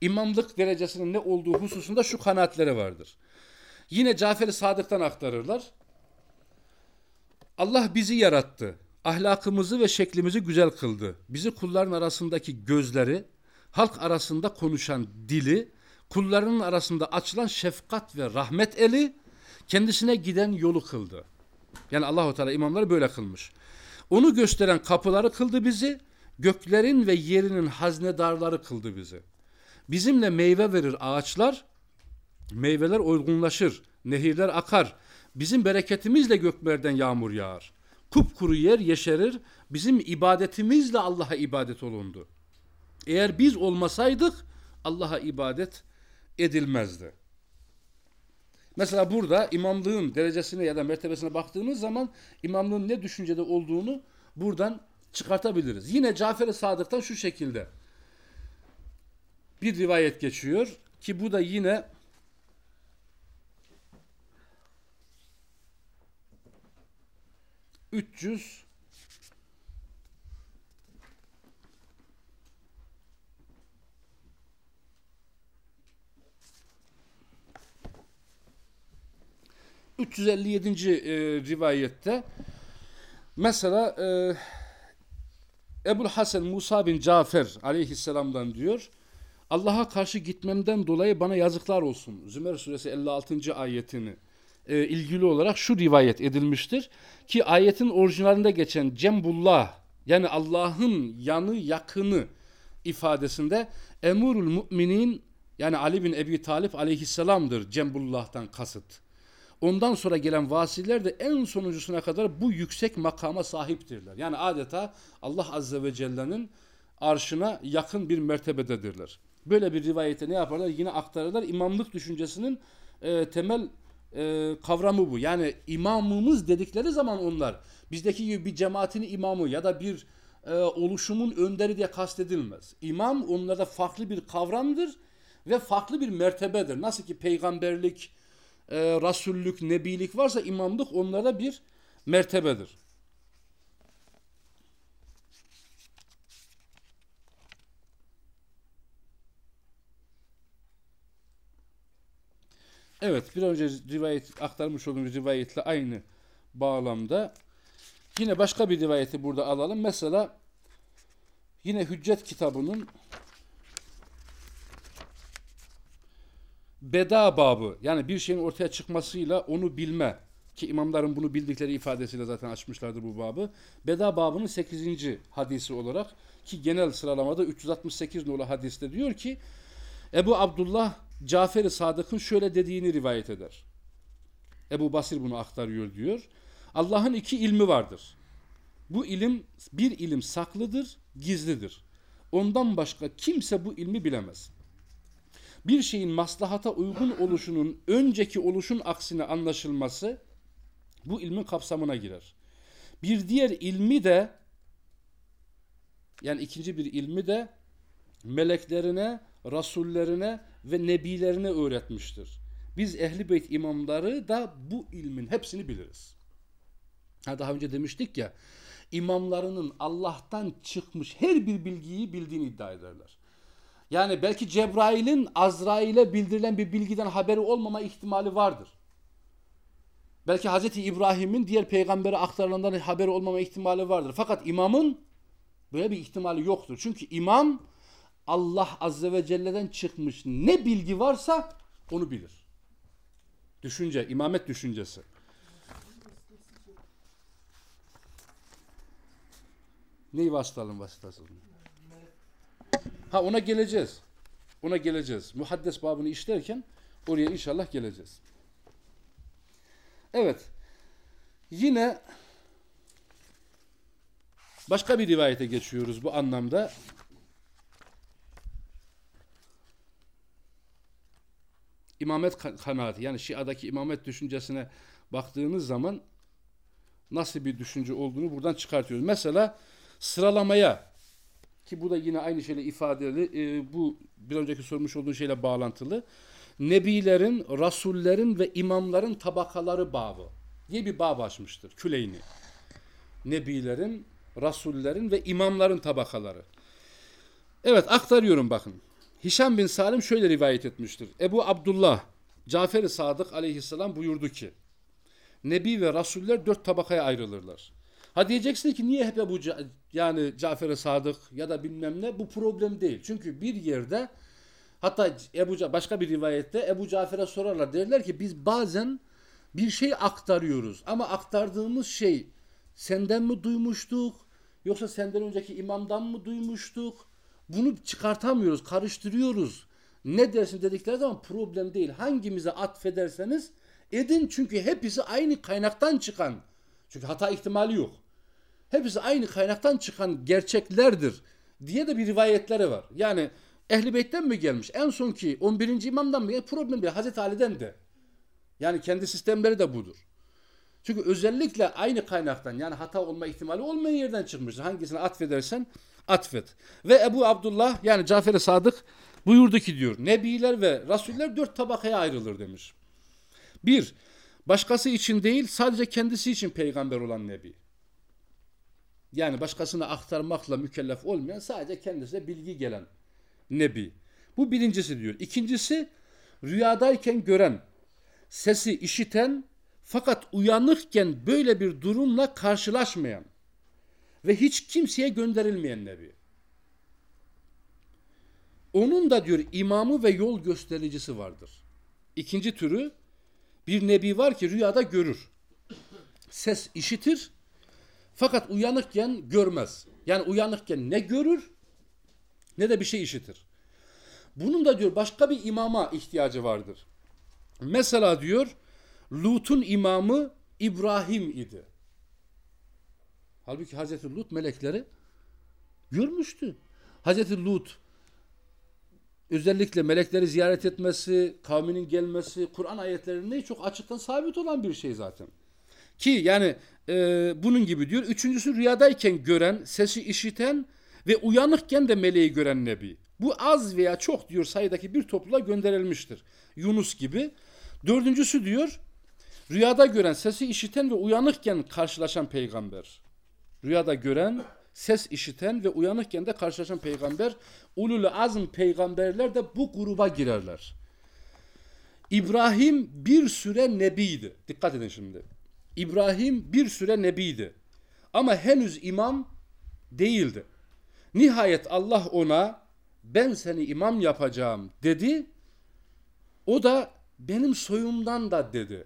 imamlık derecesinin ne olduğu hususunda şu kanaatleri vardır. Yine Cafer-i Sadık'tan aktarırlar. Allah bizi yarattı. Ahlakımızı ve şeklimizi güzel kıldı. Bizi kulların arasındaki gözleri, halk arasında konuşan dili, kullarının arasında açılan şefkat ve rahmet eli, kendisine giden yolu kıldı. Yani Allahu Teala imamları böyle kılmış. Onu gösteren kapıları kıldı bizi, göklerin ve yerinin haznedarları kıldı bizi. Bizimle meyve verir ağaçlar, meyveler olgunlaşır, nehirler akar. Bizim bereketimizle göklerden yağmur yağar. Kupkuru yer yeşerir, bizim ibadetimizle Allah'a ibadet olundu. Eğer biz olmasaydık Allah'a ibadet edilmezdi. Mesela burada imamlığın derecesine ya da mertebesine baktığımız zaman imamlığın ne düşüncede olduğunu buradan çıkartabiliriz. Yine Cafer-i Sadık'tan şu şekilde bir rivayet geçiyor ki bu da yine üç 357. E, rivayette mesela e, Hasan Musa bin Cafer aleyhisselamdan diyor Allah'a karşı gitmemden dolayı bana yazıklar olsun. Zümer suresi 56. ayetini e, ilgili olarak şu rivayet edilmiştir ki ayetin orijinalinde geçen Cembullah yani Allah'ın yanı yakını ifadesinde emurul müminin yani Ali bin Ebi Talip aleyhisselamdır Cembullah'tan kasıt. Ondan sonra gelen vasiller de en sonuncusuna kadar bu yüksek makama sahiptirler. Yani adeta Allah Azze ve Celle'nin arşına yakın bir mertebededirler. Böyle bir rivayete ne yaparlar? Yine aktarırlar. İmamlık düşüncesinin e, temel e, kavramı bu. Yani imamımız dedikleri zaman onlar bizdeki gibi bir cemaatin imamı ya da bir e, oluşumun önderi diye kastedilmez. İmam onlarda farklı bir kavramdır ve farklı bir mertebedir. Nasıl ki peygamberlik, e, rasullük, nebilik varsa imamlık onlarda bir mertebedir. Evet bir önce rivayet aktarmış olduğum rivayetle aynı bağlamda yine başka bir rivayeti burada alalım. Mesela yine Hüccet kitabının beda babı yani bir şeyin ortaya çıkmasıyla onu bilme ki imamların bunu bildikleri ifadesiyle zaten açmışlardır bu babı. Beda babının 8. hadisi olarak ki genel sıralamada 368 nolu hadiste diyor ki Ebu Abdullah Cafer-i Sadık'ın şöyle dediğini rivayet eder. Ebu Basir bunu aktarıyor diyor. Allah'ın iki ilmi vardır. Bu ilim bir ilim saklıdır, gizlidir. ondan başka kimse bu ilmi bilemez. Bir şeyin maslahata uygun oluşunun önceki oluşun aksine anlaşılması bu ilmin kapsamına girer. Bir diğer ilmi de yani ikinci bir ilmi de meleklerine, rasullerine ve nebilerine öğretmiştir. Biz ehli beyt imamları da bu ilmin hepsini biliriz. Ha daha önce demiştik ya imamlarının Allah'tan çıkmış her bir bilgiyi bildiğini iddia ederler. Yani belki Cebrail'in Azrail'e bildirilen bir bilgiden haberi olmama ihtimali vardır. Belki Hz. İbrahim'in diğer peygambere aktarılandan haberi olmama ihtimali vardır. Fakat imamın böyle bir ihtimali yoktur. Çünkü imam Allah Azze ve Celle'den çıkmış ne bilgi varsa onu bilir. Düşünce, imamet düşüncesi. Neyi vasıtalım vasıtası? Ha ona geleceğiz. Ona geleceğiz. Muhaddes babını işlerken oraya inşallah geleceğiz. Evet. Yine başka bir rivayete geçiyoruz bu anlamda. İmamet kanaati yani Şia'daki imamet düşüncesine baktığınız zaman nasıl bir düşünce olduğunu buradan çıkartıyoruz. Mesela sıralamaya ki bu da yine aynı şeyle ifadeli e, bu bir önceki sormuş olduğu şeyle bağlantılı. Nebilerin, rasullerin ve imamların tabakaları babı diye bir bab açmıştır Küleyni. Nebilerin, rasullerin ve imamların tabakaları. Evet aktarıyorum bakın. Hişam bin Salim şöyle rivayet etmiştir. Ebu Abdullah Cafer-i Sadık aleyhisselam buyurdu ki Nebi ve Rasuller dört tabakaya ayrılırlar. Ha diyeceksin ki niye hep Ebu yani Cafer-i Sadık ya da bilmem ne bu problem değil. Çünkü bir yerde hatta Ebu başka bir rivayette Ebu Cafer'e sorarlar derler ki biz bazen bir şey aktarıyoruz ama aktardığımız şey senden mi duymuştuk yoksa senden önceki imamdan mı duymuştuk bunu çıkartamıyoruz, karıştırıyoruz. Ne dersin dedikleri zaman problem değil. Hangimize atfederseniz edin çünkü hepsi aynı kaynaktan çıkan. Çünkü hata ihtimali yok. Hepsi aynı kaynaktan çıkan gerçeklerdir diye de bir rivayetleri var. Yani Ehli Beyt'ten mi gelmiş? En son ki 11. imamdan mı? Problem değil. Hazreti Ali'den de. Yani kendi sistemleri de budur. Çünkü özellikle aynı kaynaktan yani hata olma ihtimali olmayan yerden çıkmıştır. Hangisine atfedersen atfet. Ve Ebu Abdullah yani Cafer-i Sadık buyurdu ki diyor Nebiler ve Rasuller dört tabakaya ayrılır demiş. Bir, başkası için değil sadece kendisi için peygamber olan Nebi. Yani başkasına aktarmakla mükellef olmayan sadece kendisine bilgi gelen Nebi. Bu birincisi diyor. İkincisi rüyadayken gören, sesi işiten fakat uyanıkken böyle bir durumla karşılaşmayan ve hiç kimseye gönderilmeyen nebi. Onun da diyor imamı ve yol göstericisi vardır. İkinci türü bir nebi var ki rüyada görür. Ses işitir fakat uyanıkken görmez. Yani uyanıkken ne görür ne de bir şey işitir. Bunun da diyor başka bir imama ihtiyacı vardır. Mesela diyor Lut'un imamı İbrahim idi. Halbuki Hazreti Lut melekleri görmüştü. Hazreti Lut özellikle melekleri ziyaret etmesi, kavminin gelmesi, Kur'an ayetlerinde çok açıktan sabit olan bir şey zaten. Ki yani e, bunun gibi diyor. Üçüncüsü rüyadayken gören, sesi işiten ve uyanıkken de meleği gören nebi. Bu az veya çok diyor sayıdaki bir topluluğa gönderilmiştir. Yunus gibi. Dördüncüsü diyor rüyada gören, sesi işiten ve uyanıkken karşılaşan peygamber. Rüyada gören, ses işiten ve uyanıkken de karşılaşan peygamber, ulul azm peygamberler de bu gruba girerler. İbrahim bir süre nebiydi. Dikkat edin şimdi. İbrahim bir süre nebiydi. Ama henüz imam değildi. Nihayet Allah ona ben seni imam yapacağım dedi. O da benim soyumdan da dedi.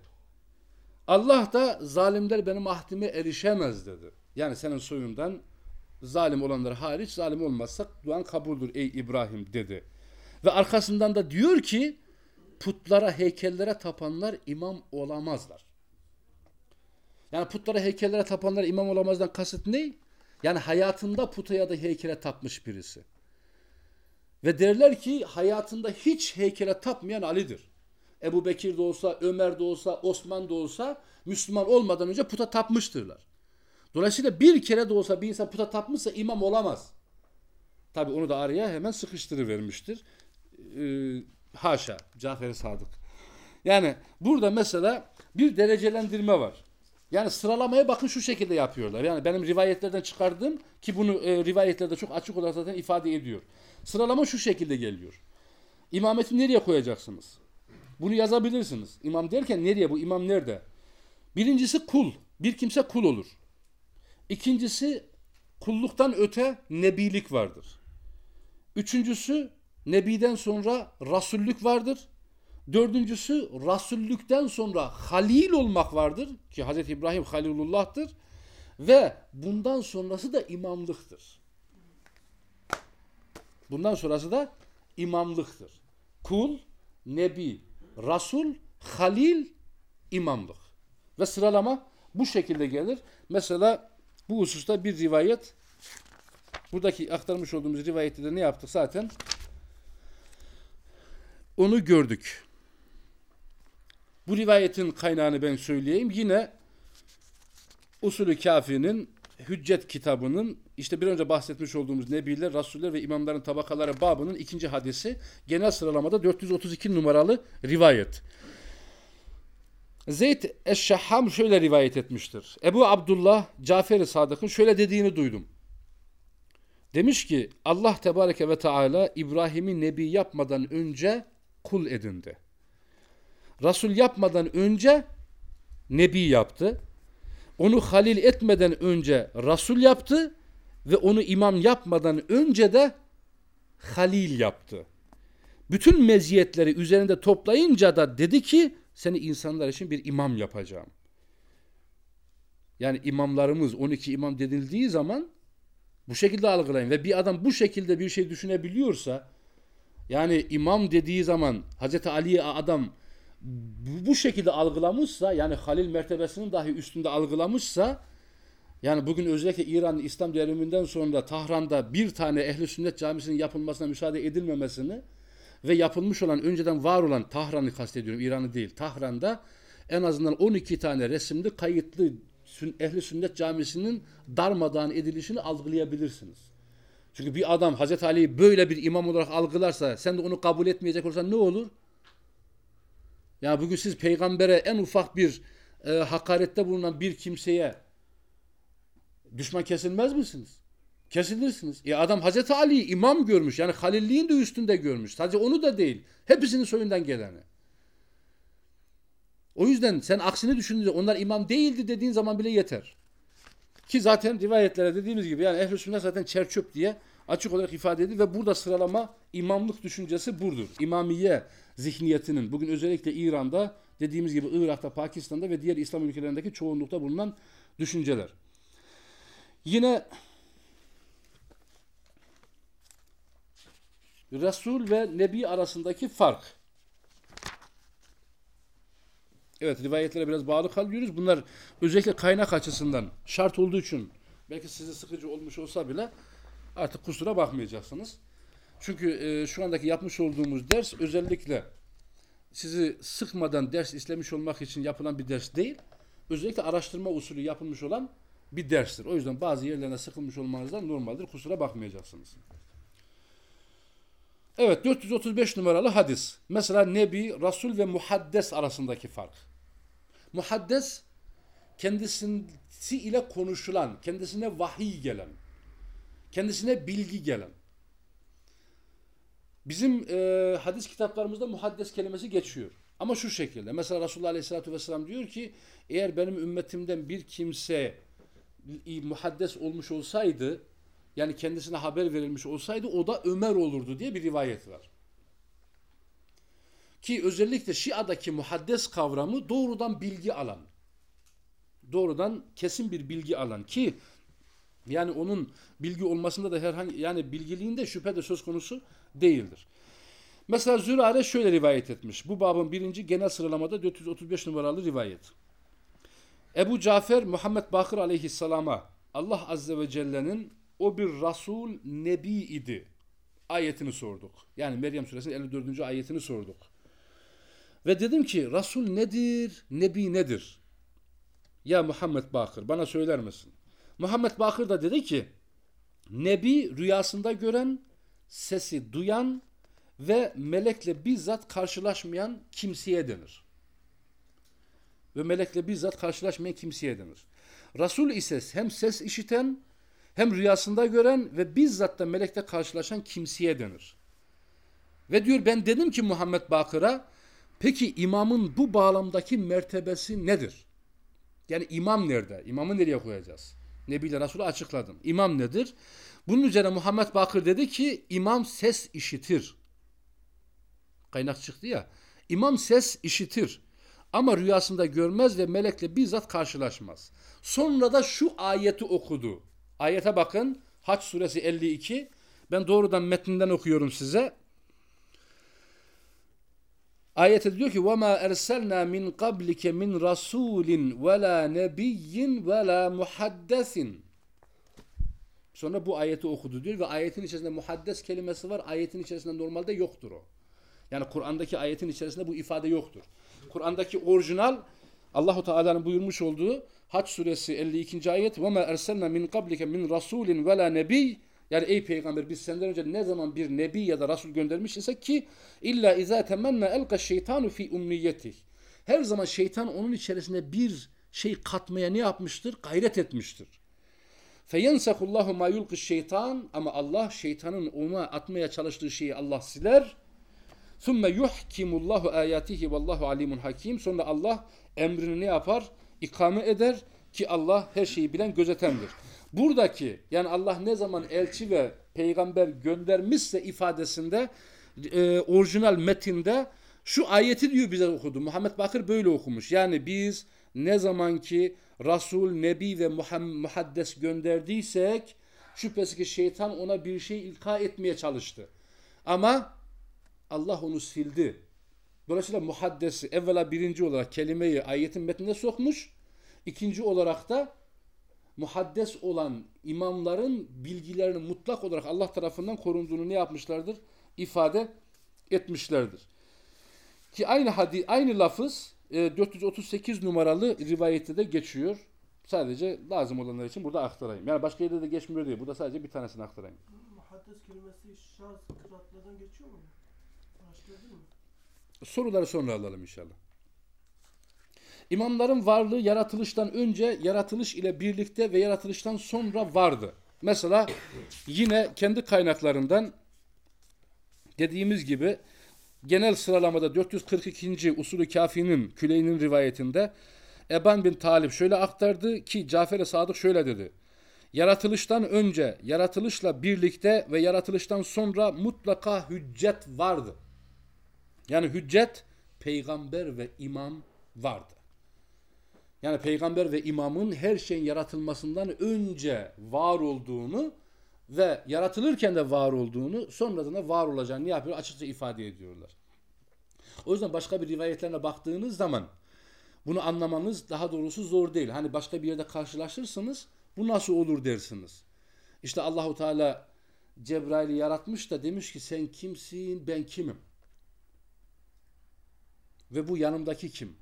Allah da zalimler benim ahdime erişemez dedi. Yani senin soyundan zalim olanlar hariç zalim olmazsak duan kabuldür ey İbrahim dedi. Ve arkasından da diyor ki putlara heykellere tapanlar imam olamazlar. Yani putlara heykellere tapanlar imam olamazdan kasıt ne? Yani hayatında puta ya da heykele tapmış birisi. Ve derler ki hayatında hiç heykele tapmayan Ali'dir. Ebu Bekir de olsa, Ömer de olsa, Osman da olsa Müslüman olmadan önce puta tapmıştırlar. Dolayısıyla bir kere de olsa bir insan puta tapmışsa imam olamaz. Tabi onu da araya hemen sıkıştırıvermiştir. Ee, haşa cafer Sadık. Yani burada mesela bir derecelendirme var. Yani sıralamaya bakın şu şekilde yapıyorlar. Yani benim rivayetlerden çıkardığım ki bunu e, rivayetlerde çok açık olarak zaten ifade ediyor. Sıralama şu şekilde geliyor. İmameti nereye koyacaksınız? Bunu yazabilirsiniz. İmam derken nereye bu? İmam nerede? Birincisi kul. Bir kimse kul olur. İkincisi kulluktan öte nebilik vardır. Üçüncüsü nebiden sonra rasullük vardır. Dördüncüsü rasullükten sonra halil olmak vardır ki Hz. İbrahim halilullah'tır. Ve bundan sonrası da imamlıktır. Bundan sonrası da imamlıktır. Kul, nebi, rasul, halil, imamlık. Ve sıralama bu şekilde gelir. Mesela bu hususta bir rivayet buradaki aktarmış olduğumuz rivayette de ne yaptık zaten? Onu gördük. Bu rivayetin kaynağını ben söyleyeyim. Yine Usulü Kafi'nin Hüccet kitabının işte bir önce bahsetmiş olduğumuz Nebiler, Rasuller ve imamların tabakaları babının ikinci hadisi genel sıralamada 432 numaralı rivayet. Zeyd Eşşahham şöyle rivayet etmiştir. Ebu Abdullah Cafer-i Sadık'ın şöyle dediğini duydum. Demiş ki Allah Tebareke ve Teala İbrahim'i nebi yapmadan önce kul edindi. Rasul yapmadan önce nebi yaptı. Onu halil etmeden önce Rasul yaptı ve onu imam yapmadan önce de halil yaptı. Bütün meziyetleri üzerinde toplayınca da dedi ki seni insanlar için bir imam yapacağım. Yani imamlarımız 12 imam denildiği zaman bu şekilde algılayın ve bir adam bu şekilde bir şey düşünebiliyorsa yani imam dediği zaman Hazreti Ali'ye adam bu şekilde algılamışsa yani Halil mertebesinin dahi üstünde algılamışsa yani bugün özellikle İran İslam devriminden sonra Tahran'da bir tane ehli sünnet camisinin yapılmasına müsaade edilmemesini ve yapılmış olan önceden var olan Tahran'ı kastediyorum İran'ı değil Tahran'da en azından 12 tane resimli kayıtlı ehli sünnet camisinin darmadağın edilişini algılayabilirsiniz. Çünkü bir adam Hazreti Ali'yi böyle bir imam olarak algılarsa sen de onu kabul etmeyecek olsan ne olur? Ya bugün siz peygambere en ufak bir e, hakarette bulunan bir kimseye düşman kesilmez misiniz? Kesilirsiniz. E adam Hazreti Ali imam görmüş. Yani halilliğin de üstünde görmüş. Sadece onu da değil. Hepsinin soyundan geleni. O yüzden sen aksini düşününce onlar imam değildi dediğin zaman bile yeter. Ki zaten rivayetlere dediğimiz gibi yani ehl sünnet zaten çerçöp diye açık olarak ifade edilir ve burada sıralama imamlık düşüncesi burdur. İmamiye zihniyetinin bugün özellikle İran'da dediğimiz gibi Irak'ta, Pakistan'da ve diğer İslam ülkelerindeki çoğunlukta bulunan düşünceler. Yine Resul ve Nebi arasındaki fark. Evet rivayetlere biraz bağlı kalıyoruz. Bunlar özellikle kaynak açısından şart olduğu için belki size sıkıcı olmuş olsa bile artık kusura bakmayacaksınız. Çünkü e, şu andaki yapmış olduğumuz ders özellikle sizi sıkmadan ders istemiş olmak için yapılan bir ders değil. Özellikle araştırma usulü yapılmış olan bir derstir. O yüzden bazı yerlerine sıkılmış olmanızdan normaldir. Kusura bakmayacaksınız. Evet 435 numaralı hadis. Mesela Nebi, Rasul ve Muhaddes arasındaki fark. Muhaddes kendisi ile konuşulan, kendisine vahiy gelen, kendisine bilgi gelen. Bizim e, hadis kitaplarımızda muhaddes kelimesi geçiyor. Ama şu şekilde. Mesela Resulullah Aleyhisselatü Vesselam diyor ki eğer benim ümmetimden bir kimse muhaddes olmuş olsaydı yani kendisine haber verilmiş olsaydı o da Ömer olurdu diye bir rivayet var. Ki özellikle Şia'daki muhaddes kavramı doğrudan bilgi alan. Doğrudan kesin bir bilgi alan ki yani onun bilgi olmasında da herhangi yani bilgiliğinde şüphe de söz konusu değildir. Mesela Zürare şöyle rivayet etmiş. Bu babın birinci genel sıralamada 435 numaralı rivayet. Ebu Cafer Muhammed Bakır aleyhisselama Allah azze ve celle'nin o bir Rasul Nebi idi. ayetini sorduk. Yani Meryem suresinin 54. ayetini sorduk. Ve dedim ki Resul nedir? Nebi nedir? Ya Muhammed Bakır bana söyler misin? Muhammed Bakır da dedi ki Nebi rüyasında gören, sesi duyan ve melekle bizzat karşılaşmayan kimseye denir. Ve melekle bizzat karşılaşmayan kimseye denir. Resul ise hem ses işiten hem rüyasında gören ve bizzat da melekle karşılaşan kimseye denir. Ve diyor ben dedim ki Muhammed Bakır'a peki imamın bu bağlamdaki mertebesi nedir? Yani imam nerede? İmamı nereye koyacağız? Nebi ile Resulü açıkladım. İmam nedir? Bunun üzerine Muhammed Bakır dedi ki imam ses işitir. Kaynak çıktı ya. İmam ses işitir. Ama rüyasında görmez ve melekle bizzat karşılaşmaz. Sonra da şu ayeti okudu. Ayete bakın. Haç suresi 52. Ben doğrudan metninden okuyorum size. Ayette diyor ki وَمَا اَرْسَلْنَا مِنْ قَبْلِكَ مِنْ رَسُولٍ وَلَا نَبِيٍّ وَلَا مُحَدَّثٍ Sonra bu ayeti okudu diyor ve ayetin içerisinde muhaddes kelimesi var. Ayetin içerisinde normalde yoktur o. Yani Kur'an'daki ayetin içerisinde bu ifade yoktur. Kur'an'daki orijinal Allahu Teala'nın buyurmuş olduğu Haç suresi 52. ayet ve ma erselna min qablike min rasulin ve la nebi yani ey peygamber biz senden önce ne zaman bir nebi ya da rasul göndermiş isek ki illa iza temenna elqa şeytanu fi umniyetih. Her zaman şeytan onun içerisinde bir şey katmaya ne yapmıştır? Gayret etmiştir. Feyensekullahu ma yulqi şeytan ama Allah şeytanın ona atmaya çalıştığı şeyi Allah siler. Thumme yuhkimullahu ayatihi vallahu alimun hakim. Sonra Allah emrini ne yapar? İkame eder ki Allah her şeyi bilen gözetendir. Buradaki yani Allah ne zaman elçi ve peygamber göndermişse ifadesinde e, orijinal metinde şu ayeti diyor bize okudu. Muhammed Bakır böyle okumuş. Yani biz ne zaman ki Resul, Nebi ve Muhaddes gönderdiysek şüphesiz ki şeytan ona bir şey ilka etmeye çalıştı. Ama Allah onu sildi. Dolayısıyla muhaddesi evvela birinci olarak kelimeyi ayetin metnine sokmuş. İkinci olarak da muhaddes olan imamların bilgilerinin mutlak olarak Allah tarafından korunduğunu ne yapmışlardır? İfade etmişlerdir. Ki aynı hadis, aynı lafız 438 e, numaralı rivayette de geçiyor. Sadece lazım olanlar için burada aktarayım. Yani başka yerde de geçmiyor değil. Burada sadece bir tanesini aktarayım. Muhaddes kelimesi şans kıraatlardan geçiyor mu? Soruları sonra alalım inşallah. İmamların varlığı yaratılıştan önce, yaratılış ile birlikte ve yaratılıştan sonra vardı. Mesela yine kendi kaynaklarından dediğimiz gibi genel sıralamada 442. usulü kafinin küleyinin rivayetinde Eban bin Talip şöyle aktardı ki Cafer-i Sadık şöyle dedi. Yaratılıştan önce, yaratılışla birlikte ve yaratılıştan sonra mutlaka hüccet vardı. Yani hüccet peygamber ve imam vardı. Yani peygamber ve imamın her şeyin yaratılmasından önce var olduğunu ve yaratılırken de var olduğunu sonradan da var olacağını ne yapıyor? Açıkça ifade ediyorlar. O yüzden başka bir rivayetlerine baktığınız zaman bunu anlamanız daha doğrusu zor değil. Hani başka bir yerde karşılaşırsınız bu nasıl olur dersiniz. İşte Allahu Teala Cebrail'i yaratmış da demiş ki sen kimsin ben kimim. Ve bu yanımdaki kim?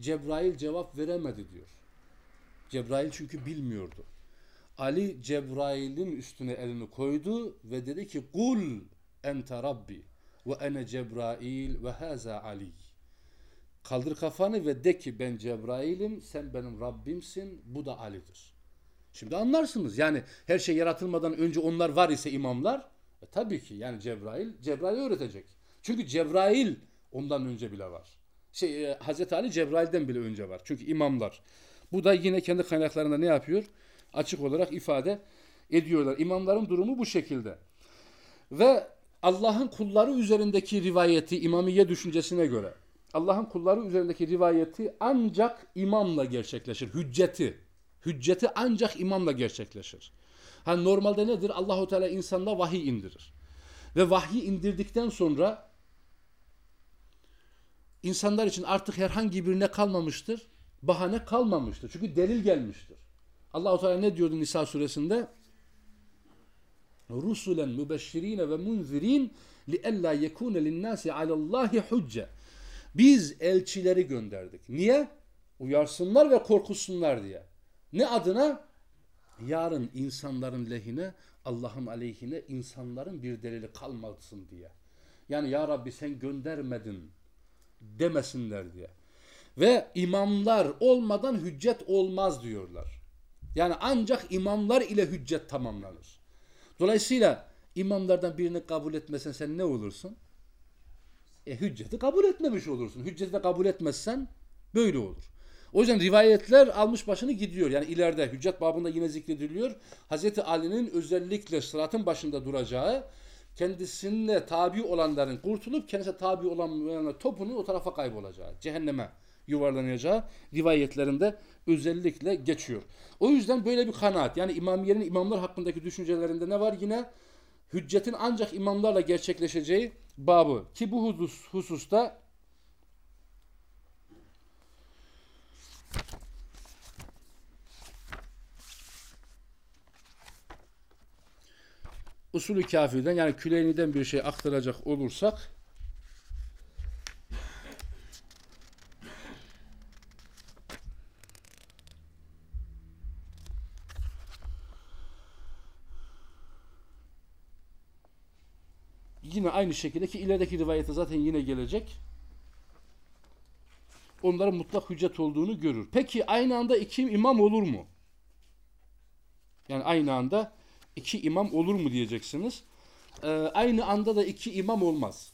Cebrail cevap veremedi diyor. Cebrail çünkü bilmiyordu. Ali Cebrail'in üstüne elini koydu ve dedi ki kul ente rabbi ve ene Cebrail ve haza Ali. Kaldır kafanı ve de ki ben Cebrail'im, sen benim Rabbimsin, bu da Ali'dir. Şimdi anlarsınız. Yani her şey yaratılmadan önce onlar var ise imamlar, e, tabii ki yani Cebrail, Cebrail öğretecek. Çünkü Cebrail ondan önce bile var. Şey, e, Hazreti Ali Cebrail'den bile önce var. Çünkü imamlar. Bu da yine kendi kaynaklarında ne yapıyor? Açık olarak ifade ediyorlar. İmamların durumu bu şekilde. Ve Allah'ın kulları üzerindeki rivayeti imamiye düşüncesine göre Allah'ın kulları üzerindeki rivayeti ancak imamla gerçekleşir. Hücceti. Hücceti ancak imamla gerçekleşir. Hani normalde nedir? Allahu Teala insanda vahiy indirir. Ve vahiy indirdikten sonra insanlar için artık herhangi birine kalmamıştır. Bahane kalmamıştır. Çünkü delil gelmiştir. Allahu Teala ne diyordu Nisa suresinde? rusulen mübeşşirine ve munzirin liella yekune linnâsi alallahi hücce. Biz elçileri gönderdik. Niye? Uyarsınlar ve korkusunlar diye. Ne adına? Yarın insanların lehine, Allah'ın aleyhine insanların bir delili kalmasın diye. Yani ya Rabbi sen göndermedin demesinler diye. Ve imamlar olmadan hüccet olmaz diyorlar. Yani ancak imamlar ile hüccet tamamlanır. Dolayısıyla imamlardan birini kabul etmesen sen ne olursun? E hücceti kabul etmemiş olursun. Hücceti de kabul etmezsen böyle olur. O yüzden rivayetler almış başını gidiyor. Yani ileride hüccet babında yine zikrediliyor. Hazreti Ali'nin özellikle sıratın başında duracağı, kendisine tabi olanların kurtulup kendisine tabi olanların topunun o tarafa kaybolacağı, cehenneme yuvarlanacağı rivayetlerinde özellikle geçiyor. O yüzden böyle bir kanaat yani İmamiye'nin imamlar hakkındaki düşüncelerinde ne var? Yine hüccetin ancak imamlarla gerçekleşeceği babı ki bu husus, hususta usulü kafirden yani Küleyni'den bir şey aktaracak olursak yine aynı şekilde ki ilerideki rivayete zaten yine gelecek. Onların mutlak hüccet olduğunu görür. Peki aynı anda iki imam olur mu? Yani aynı anda iki imam olur mu diyeceksiniz. Ee, aynı anda da iki imam olmaz.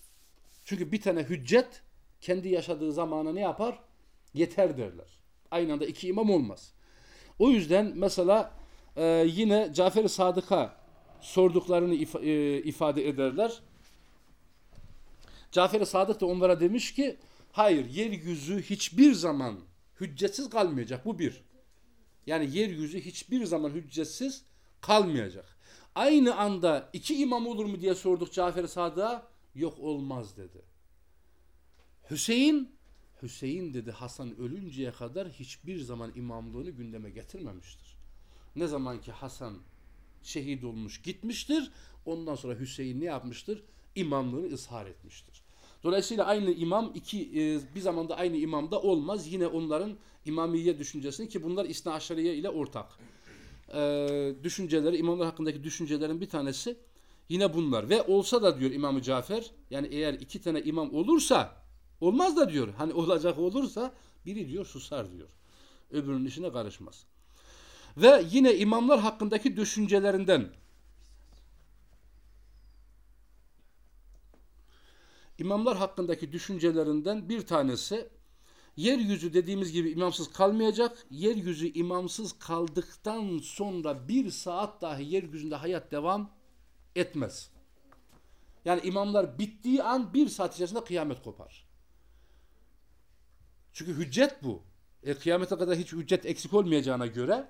Çünkü bir tane hüccet kendi yaşadığı zamana ne yapar? Yeter derler. Aynı anda iki imam olmaz. O yüzden mesela e, yine Cafer-i Sadık'a sorduklarını if e, ifade ederler. Cafer-i Sadık da onlara demiş ki hayır yeryüzü hiçbir zaman hüccetsiz kalmayacak. Bu bir. Yani yeryüzü hiçbir zaman hüccetsiz kalmayacak. Aynı anda iki imam olur mu diye sorduk Cafer-i Sadık'a yok olmaz dedi. Hüseyin Hüseyin dedi Hasan ölünceye kadar hiçbir zaman imamlığını gündeme getirmemiştir. Ne zaman ki Hasan şehit olmuş gitmiştir ondan sonra Hüseyin ne yapmıştır? İmamlığını ızhar etmiştir. Dolayısıyla aynı imam iki e, bir zamanda aynı imamda olmaz. Yine onların imamiye düşüncesini ki bunlar İsna Aşariye ile ortak. E, düşünceleri imamlar hakkındaki düşüncelerin bir tanesi yine bunlar. Ve olsa da diyor İmam Cafer yani eğer iki tane imam olursa olmaz da diyor. Hani olacak olursa biri diyor susar diyor. Öbürünün işine karışmaz. Ve yine imamlar hakkındaki düşüncelerinden imamlar hakkındaki düşüncelerinden bir tanesi yeryüzü dediğimiz gibi imamsız kalmayacak. Yeryüzü imamsız kaldıktan sonra bir saat dahi yeryüzünde hayat devam etmez. Yani imamlar bittiği an bir saat içerisinde kıyamet kopar. Çünkü hüccet bu. E, kıyamete kadar hiç hüccet eksik olmayacağına göre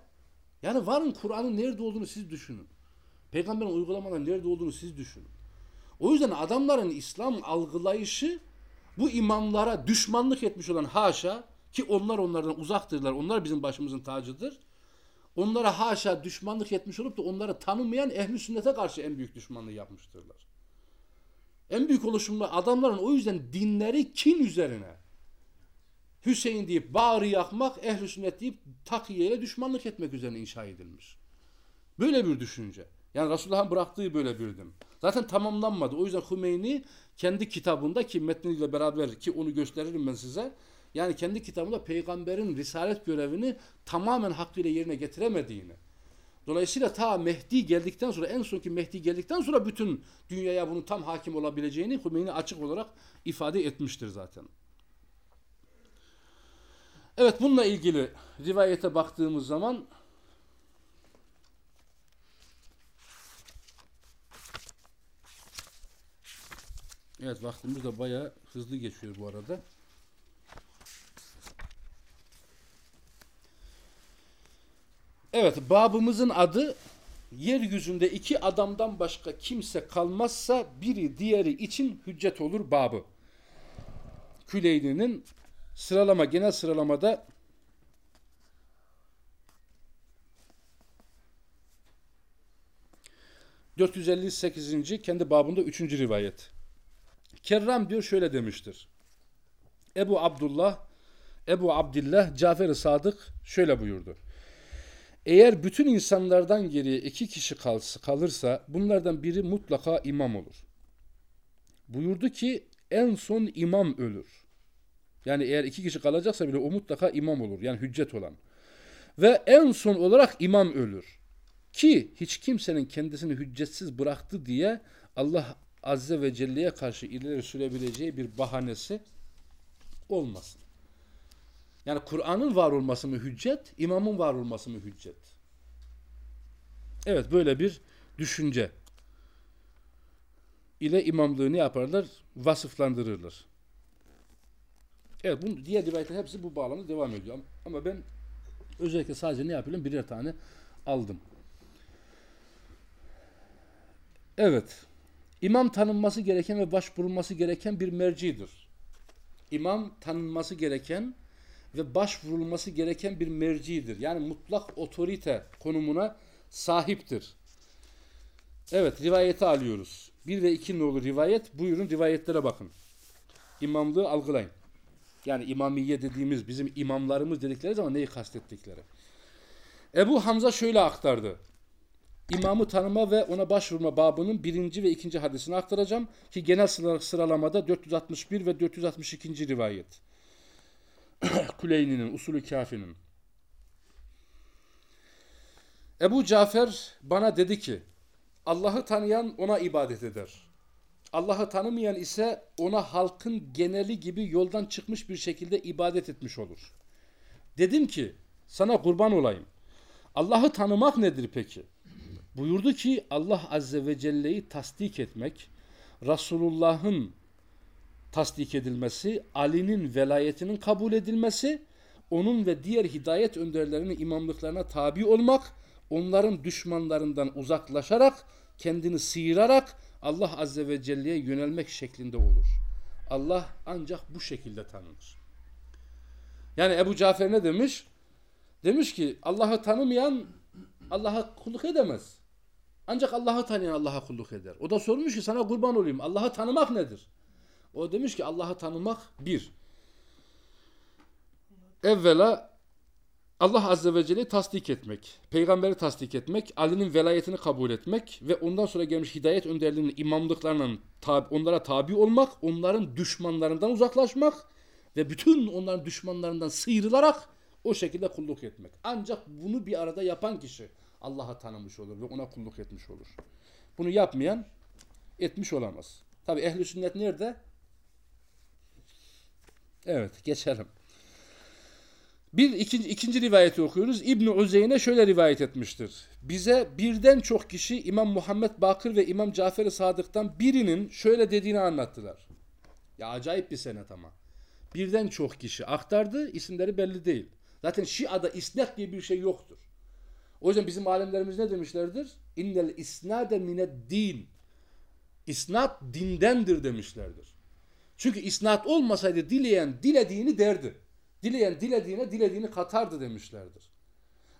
yani varın Kur'an'ın nerede olduğunu siz düşünün. Peygamberin uygulamaların nerede olduğunu siz düşünün. O yüzden adamların İslam algılayışı bu imamlara düşmanlık etmiş olan haşa ki onlar onlardan uzaktırlar. Onlar bizim başımızın tacıdır. Onlara haşa düşmanlık etmiş olup da onları tanımayan ehli sünnete karşı en büyük düşmanlığı yapmıştırlar. En büyük oluşumda adamların o yüzden dinleri kin üzerine Hüseyin deyip bağrı yakmak, ehli sünnet deyip takiyeyle düşmanlık etmek üzerine inşa edilmiş. Böyle bir düşünce. Yani Resulullah'ın bıraktığı böyle bir din. Zaten tamamlanmadı. O yüzden Hümeyni kendi kitabında ki metniyle beraber ki onu gösteririm ben size. Yani kendi kitabında peygamberin risalet görevini tamamen hakkıyla yerine getiremediğini. Dolayısıyla ta Mehdi geldikten sonra en sonki Mehdi geldikten sonra bütün dünyaya bunun tam hakim olabileceğini Hümeyni açık olarak ifade etmiştir zaten. Evet bununla ilgili rivayete baktığımız zaman Evet vaktimiz de bayağı hızlı geçiyor bu arada. Evet babımızın adı yeryüzünde iki adamdan başka kimse kalmazsa biri diğeri için hüccet olur babı. Küleyni'nin sıralama genel sıralamada 458. kendi babında 3. rivayet. Kerram diyor şöyle demiştir. Ebu Abdullah, Ebu Abdillah Cafer-i Sadık şöyle buyurdu. Eğer bütün insanlardan geriye iki kişi kalırsa bunlardan biri mutlaka imam olur. Buyurdu ki en son imam ölür. Yani eğer iki kişi kalacaksa bile o mutlaka imam olur. Yani hüccet olan. Ve en son olarak imam ölür. Ki hiç kimsenin kendisini hüccetsiz bıraktı diye Allah Azze ve Celle'ye karşı ileri sürebileceği bir bahanesi olmasın. Yani Kur'an'ın var olması mı hüccet, imamın var olması mı hüccet? Evet böyle bir düşünce ile imamlığı ne yaparlar? Vasıflandırırlar. Evet bu diğer rivayetlerin hepsi bu bağlamda devam ediyor. Ama ben özellikle sadece ne yapıyorum? Birer tane aldım. Evet. İmam tanınması gereken ve başvurulması gereken bir mercidir. İmam tanınması gereken ve başvurulması gereken bir mercidir. Yani mutlak otorite konumuna sahiptir. Evet rivayeti alıyoruz. Bir ve iki nolu rivayet. Buyurun rivayetlere bakın. İmamlığı algılayın. Yani imamiye dediğimiz bizim imamlarımız dedikleri zaman neyi kastettikleri. Ebu Hamza şöyle aktardı. İmamı tanıma ve ona başvurma babının birinci ve ikinci hadisini aktaracağım. Ki genel sıralamada 461 ve 462. rivayet. *clears throat* Kuleyni'nin, usulü kafinin. Ebu Cafer bana dedi ki Allah'ı tanıyan ona ibadet eder. Allah'ı tanımayan ise ona halkın geneli gibi yoldan çıkmış bir şekilde ibadet etmiş olur. Dedim ki sana kurban olayım. Allah'ı tanımak nedir peki? Buyurdu ki Allah Azze ve Celle'yi tasdik etmek, Resulullah'ın tasdik edilmesi, Ali'nin velayetinin kabul edilmesi, onun ve diğer hidayet önderlerinin imamlıklarına tabi olmak, onların düşmanlarından uzaklaşarak, kendini sıyırarak Allah Azze ve Celle'ye yönelmek şeklinde olur. Allah ancak bu şekilde tanınır. Yani Ebu Cafer ne demiş? Demiş ki Allah'ı tanımayan Allah'a kulluk edemez. Ancak Allah'ı tanıyan Allah'a kulluk eder. O da sormuş ki sana kurban olayım. Allah'ı tanımak nedir? O demiş ki Allah'ı tanımak bir. Evvela Allah Azze ve Celle'yi tasdik etmek, peygamberi tasdik etmek, Ali'nin velayetini kabul etmek ve ondan sonra gelmiş hidayet önderliğinin imamlıklarına tabi, onlara tabi olmak, onların düşmanlarından uzaklaşmak ve bütün onların düşmanlarından sıyrılarak o şekilde kulluk etmek. Ancak bunu bir arada yapan kişi Allah'a tanımış olur ve ona kulluk etmiş olur. Bunu yapmayan etmiş olamaz. Tabi ehli sünnet nerede? Evet geçelim. Bir ikinci, ikinci rivayeti okuyoruz. İbn Uzeyne şöyle rivayet etmiştir. Bize birden çok kişi İmam Muhammed Bakır ve İmam Cafer-i Sadık'tan birinin şöyle dediğini anlattılar. Ya acayip bir senet ama. Birden çok kişi aktardı, isimleri belli değil. Zaten Şia'da isnat diye bir şey yoktur. O yüzden bizim alemlerimiz ne demişlerdir? İnnel isnade mined din. İsnat dindendir demişlerdir. Çünkü isnat olmasaydı dileyen dilediğini derdi. Dileyen dilediğine dilediğini katardı demişlerdir.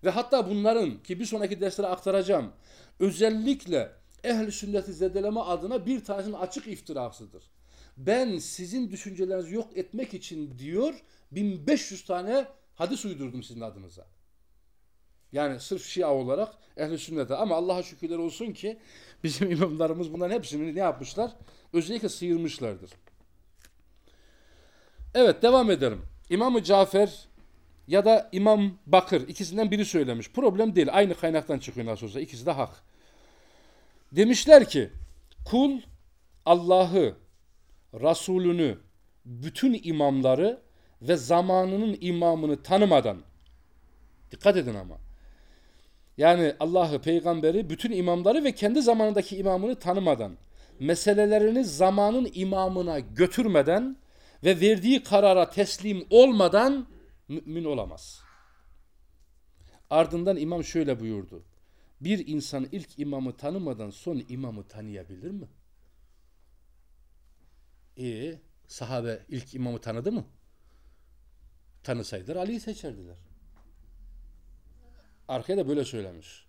Ve hatta bunların ki bir sonraki derslere aktaracağım özellikle ehli sünneti zedeleme adına bir tanesinin açık iftirasıdır. Ben sizin düşüncelerinizi yok etmek için diyor 1500 tane hadis uydurdum sizin adınıza. Yani sırf Şia olarak ehli sünnete ama Allah'a şükürler olsun ki bizim *laughs* imamlarımız bunların hepsini ne yapmışlar? Özellikle sıyırmışlardır. Evet devam edelim. İmam-ı Cafer ya da İmam Bakır ikisinden biri söylemiş. Problem değil. Aynı kaynaktan çıkıyor nasıl olsa. İkisi de hak. Demişler ki kul Allah'ı, Resulünü, bütün imamları ve zamanının imamını tanımadan dikkat edin ama yani Allah'ı, peygamberi, bütün imamları ve kendi zamanındaki imamını tanımadan meselelerini zamanın imamına götürmeden ve verdiği karara teslim olmadan mümin olamaz. Ardından imam şöyle buyurdu. Bir insan ilk imamı tanımadan son imamı tanıyabilir mi? E sahabe ilk imamı tanıdı mı? Tanısaydılar Ali'yi seçerdiler. Arkaya da böyle söylemiş.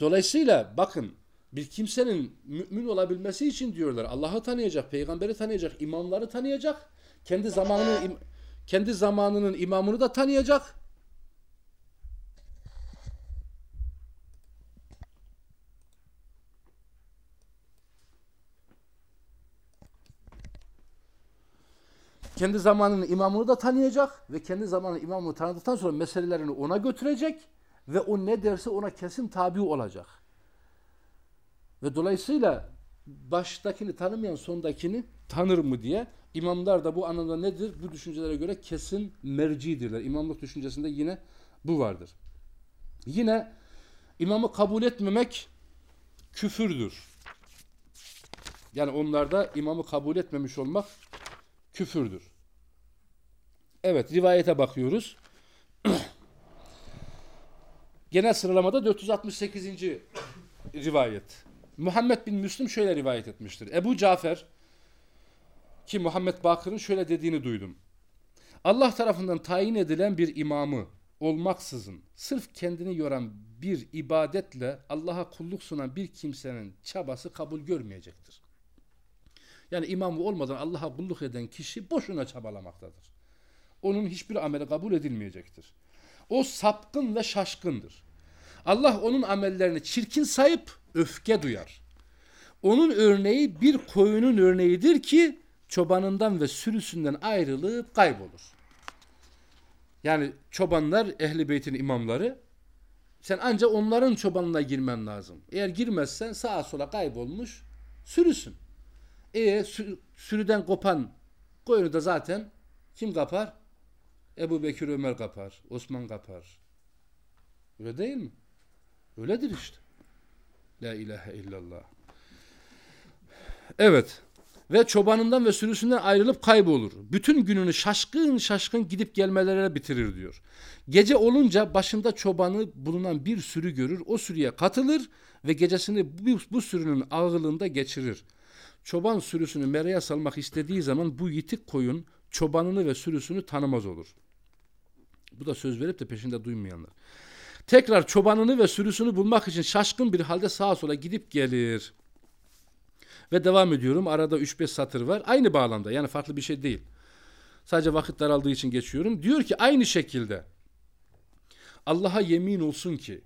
Dolayısıyla bakın Bir kimsenin mümin olabilmesi için diyorlar Allah'ı tanıyacak, peygamberi tanıyacak, imamları tanıyacak, kendi zamanının im- kendi zamanının imamını da tanıyacak. Kendi zamanının imamını da tanıyacak ve kendi zamanının imamını tanıdıktan sonra meselelerini ona götürecek ve o ne derse ona kesin tabi olacak. Ve dolayısıyla baştakini tanımayan sondakini tanır mı diye imamlar da bu anlamda nedir? Bu düşüncelere göre kesin mercidirler. İmamlık düşüncesinde yine bu vardır. Yine imamı kabul etmemek küfürdür. Yani onlarda imamı kabul etmemiş olmak küfürdür. Evet rivayete bakıyoruz. *clears throat* Genel sıralamada 468. rivayet. Muhammed bin Müslim şöyle rivayet etmiştir. Ebu Cafer ki Muhammed Bakır'ın şöyle dediğini duydum. Allah tarafından tayin edilen bir imamı olmaksızın sırf kendini yoran bir ibadetle Allah'a kulluk sunan bir kimsenin çabası kabul görmeyecektir. Yani imamı olmadan Allah'a kulluk eden kişi boşuna çabalamaktadır. Onun hiçbir ameli kabul edilmeyecektir. O sapkın ve şaşkındır. Allah onun amellerini çirkin sayıp öfke duyar. Onun örneği bir koyunun örneğidir ki çobanından ve sürüsünden ayrılıp kaybolur. Yani çobanlar ehli beytin imamları sen ancak onların çobanına girmen lazım. Eğer girmezsen sağa sola kaybolmuş sürüsün. E sürüden kopan koyunu da zaten kim kapar? Ebu Bekir Ömer kapar, Osman kapar. Öyle değil mi? Öyledir işte. La ilahe illallah. Evet. Ve çobanından ve sürüsünden ayrılıp kaybolur. Bütün gününü şaşkın şaşkın gidip gelmelere bitirir diyor. Gece olunca başında çobanı bulunan bir sürü görür. O sürüye katılır ve gecesini bu, bu sürünün ağılında geçirir. Çoban sürüsünü meraya salmak istediği zaman bu yitik koyun çobanını ve sürüsünü tanımaz olur. Bu da söz verip de peşinde duymayanlar. Tekrar çobanını ve sürüsünü bulmak için şaşkın bir halde sağa sola gidip gelir. Ve devam ediyorum. Arada 3-5 satır var. Aynı bağlamda yani farklı bir şey değil. Sadece vakit daraldığı için geçiyorum. Diyor ki aynı şekilde Allah'a yemin olsun ki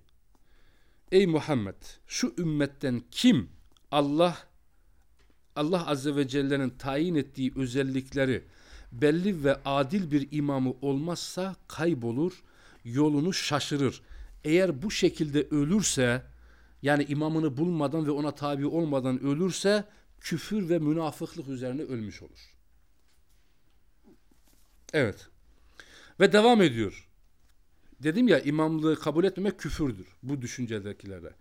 ey Muhammed şu ümmetten kim Allah Allah Azze ve Celle'nin tayin ettiği özellikleri belli ve adil bir imamı olmazsa kaybolur, yolunu şaşırır. Eğer bu şekilde ölürse yani imamını bulmadan ve ona tabi olmadan ölürse küfür ve münafıklık üzerine ölmüş olur. Evet. Ve devam ediyor. Dedim ya imamlığı kabul etmemek küfürdür bu düşüncedekilere.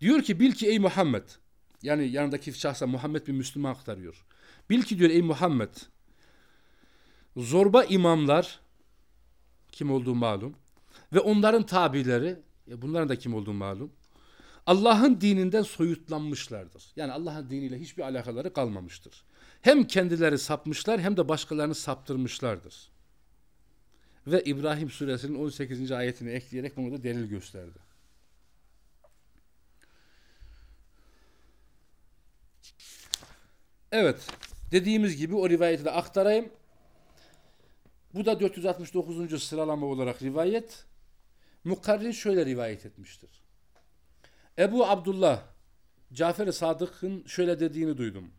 Diyor ki bil ki ey Muhammed yani yanındaki şahsa Muhammed bir Müslüman aktarıyor. Bil ki diyor ey Muhammed zorba imamlar kim olduğu malum ve onların tabileri bunların da kim olduğu malum. Allah'ın dininden soyutlanmışlardır. Yani Allah'ın diniyle hiçbir alakaları kalmamıştır. Hem kendileri sapmışlar hem de başkalarını saptırmışlardır. Ve İbrahim suresinin 18. ayetini ekleyerek bunu da delil gösterdi. Evet, dediğimiz gibi o rivayeti de aktarayım. Bu da 469. sıralama olarak rivayet. Mukarrir şöyle rivayet etmiştir. Ebu Abdullah Cafer-i Sadık'ın şöyle dediğini duydum.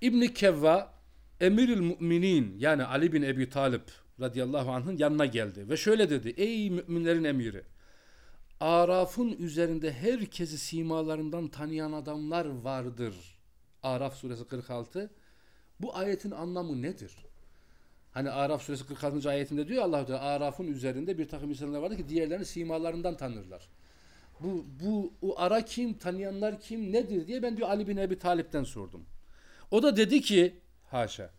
İbni Kevva Emirül Müminin yani Ali bin Ebi Talip radıyallahu anh'ın yanına geldi ve şöyle dedi. Ey müminlerin emiri Araf'ın üzerinde herkesi simalarından tanıyan adamlar vardır. Araf suresi 46. Bu ayetin anlamı nedir? Hani Araf suresi 46. ayetinde diyor Allah Teala Araf'ın üzerinde bir takım insanlar vardı ki diğerlerini simalarından tanırlar. Bu, bu o ara kim, tanıyanlar kim, nedir diye ben diyor Ali bin Ebi Talip'ten sordum. O da dedi ki haşa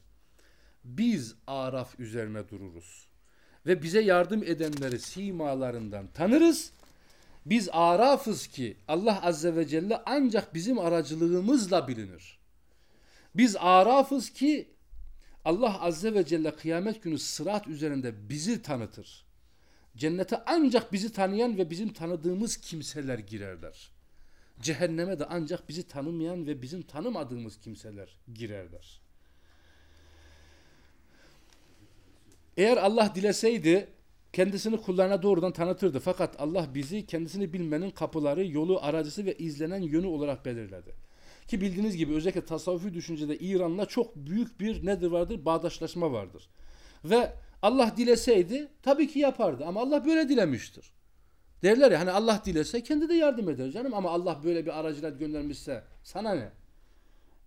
biz Araf üzerine dururuz ve bize yardım edenleri simalarından tanırız. Biz Araf'ız ki Allah Azze ve Celle ancak bizim aracılığımızla bilinir. Biz Araf'ız ki Allah Azze ve Celle kıyamet günü sırat üzerinde bizi tanıtır. Cennete ancak bizi tanıyan ve bizim tanıdığımız kimseler girerler. cehenneme de ancak bizi tanımayan ve bizim tanımadığımız kimseler girerler. Eğer Allah dileseydi kendisini kullarına doğrudan tanıtırdı. Fakat Allah bizi kendisini bilmenin kapıları, yolu, aracısı ve izlenen yönü olarak belirledi. Ki bildiğiniz gibi özellikle tasavvufi düşüncede İran'la çok büyük bir nedir vardır? Bağdaşlaşma vardır. Ve Allah dileseydi tabii ki yapardı ama Allah böyle dilemiştir. Derler ya hani Allah dilese kendi de yardım eder canım ama Allah böyle bir aracıyla göndermişse sana ne?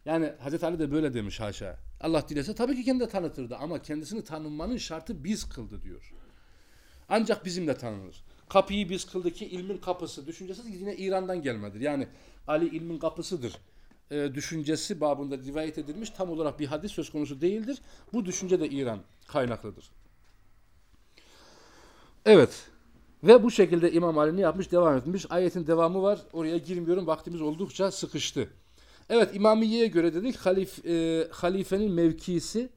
Yani Hazreti Ali de böyle demiş haşa. Allah dilese tabii ki kendi de tanıtırdı ama kendisini tanınmanın şartı biz kıldı diyor. Ancak bizimle tanınır. Kapıyı biz kıldı ki ilmin kapısı düşüncesi yine İran'dan gelmedir. Yani Ali ilmin kapısıdır e, düşüncesi babında rivayet edilmiş tam olarak bir hadis söz konusu değildir. Bu düşünce de İran kaynaklıdır. Evet. Ve bu şekilde İmam Ali ne yapmış? Devam etmiş. Ayetin devamı var. Oraya girmiyorum. Vaktimiz oldukça sıkıştı. Evet İmamiye'ye göre dedik halif, e, halifenin mevkisi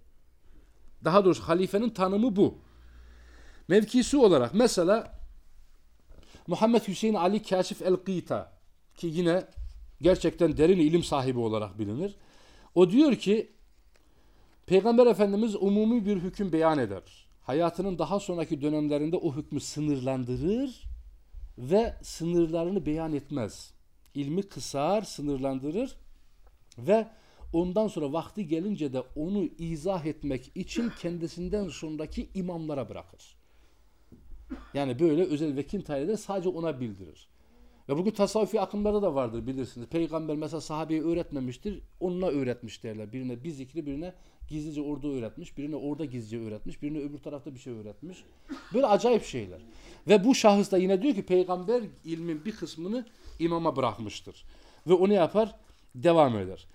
daha doğrusu halifenin tanımı bu. Mevkisi olarak mesela Muhammed Hüseyin Ali Kaşif el-Qita ki yine gerçekten derin ilim sahibi olarak bilinir. O diyor ki Peygamber Efendimiz umumi bir hüküm beyan eder. Hayatının daha sonraki dönemlerinde o hükmü sınırlandırır ve sınırlarını beyan etmez. İlmi kısar, sınırlandırır ve ondan sonra vakti gelince de onu izah etmek için kendisinden sonraki imamlara bırakır. Yani böyle özel vekil tayin eder sadece ona bildirir. Ve bugün tasavvufi akımlarda da vardır bilirsiniz. Peygamber mesela sahabeye öğretmemiştir. Onunla öğretmiş derler. Birine bir zikri birine gizlice orada öğretmiş. Birine orada gizlice öğretmiş. Birine öbür tarafta bir şey öğretmiş. Böyle acayip şeyler. Ve bu şahıs da yine diyor ki peygamber ilmin bir kısmını imama bırakmıştır. Ve onu yapar devam eder.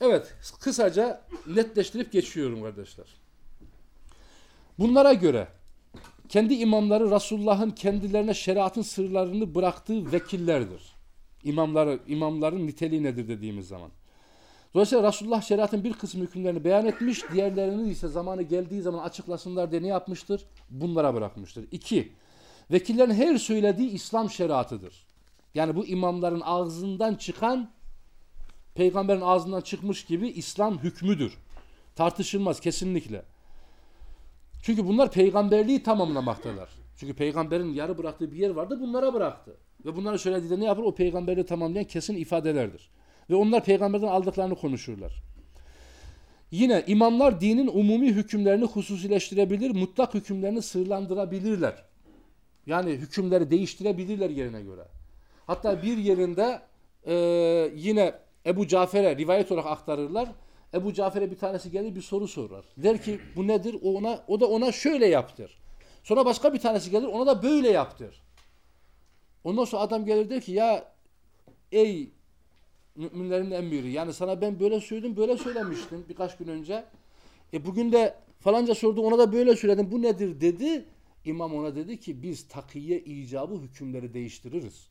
Evet kısaca netleştirip geçiyorum kardeşler. Bunlara göre kendi imamları Resulullah'ın kendilerine şeriatın sırlarını bıraktığı vekillerdir. İmamları, imamların niteliği nedir dediğimiz zaman. Dolayısıyla Resulullah şeriatın bir kısmı hükümlerini beyan etmiş, diğerlerini ise zamanı geldiği zaman açıklasınlar diye ne yapmıştır? Bunlara bırakmıştır. İki, vekillerin her söylediği İslam şeriatıdır. Yani bu imamların ağzından çıkan, peygamberin ağzından çıkmış gibi İslam hükmüdür. Tartışılmaz kesinlikle. Çünkü bunlar peygamberliği tamamlamaktalar. Çünkü peygamberin yarı bıraktığı bir yer vardı bunlara bıraktı. Ve bunları söylediğinde ne yapar? O peygamberliği tamamlayan kesin ifadelerdir. Ve onlar peygamberden aldıklarını konuşurlar. Yine imamlar dinin umumi hükümlerini hususileştirebilir, mutlak hükümlerini sırlandırabilirler. Yani hükümleri değiştirebilirler yerine göre. Hatta bir yerinde e, yine Ebu Cafer'e rivayet olarak aktarırlar. Ebu Cafer'e bir tanesi gelir bir soru sorar. Der ki bu nedir? O, ona, o da ona şöyle yaptır. Sonra başka bir tanesi gelir ona da böyle yaptır. Ondan sonra adam gelir der ki ya ey müminlerin emiri yani sana ben böyle söyledim böyle söylemiştim birkaç gün önce. E bugün de falanca sordu ona da böyle söyledim bu nedir dedi. İmam ona dedi ki biz takiye icabı hükümleri değiştiririz.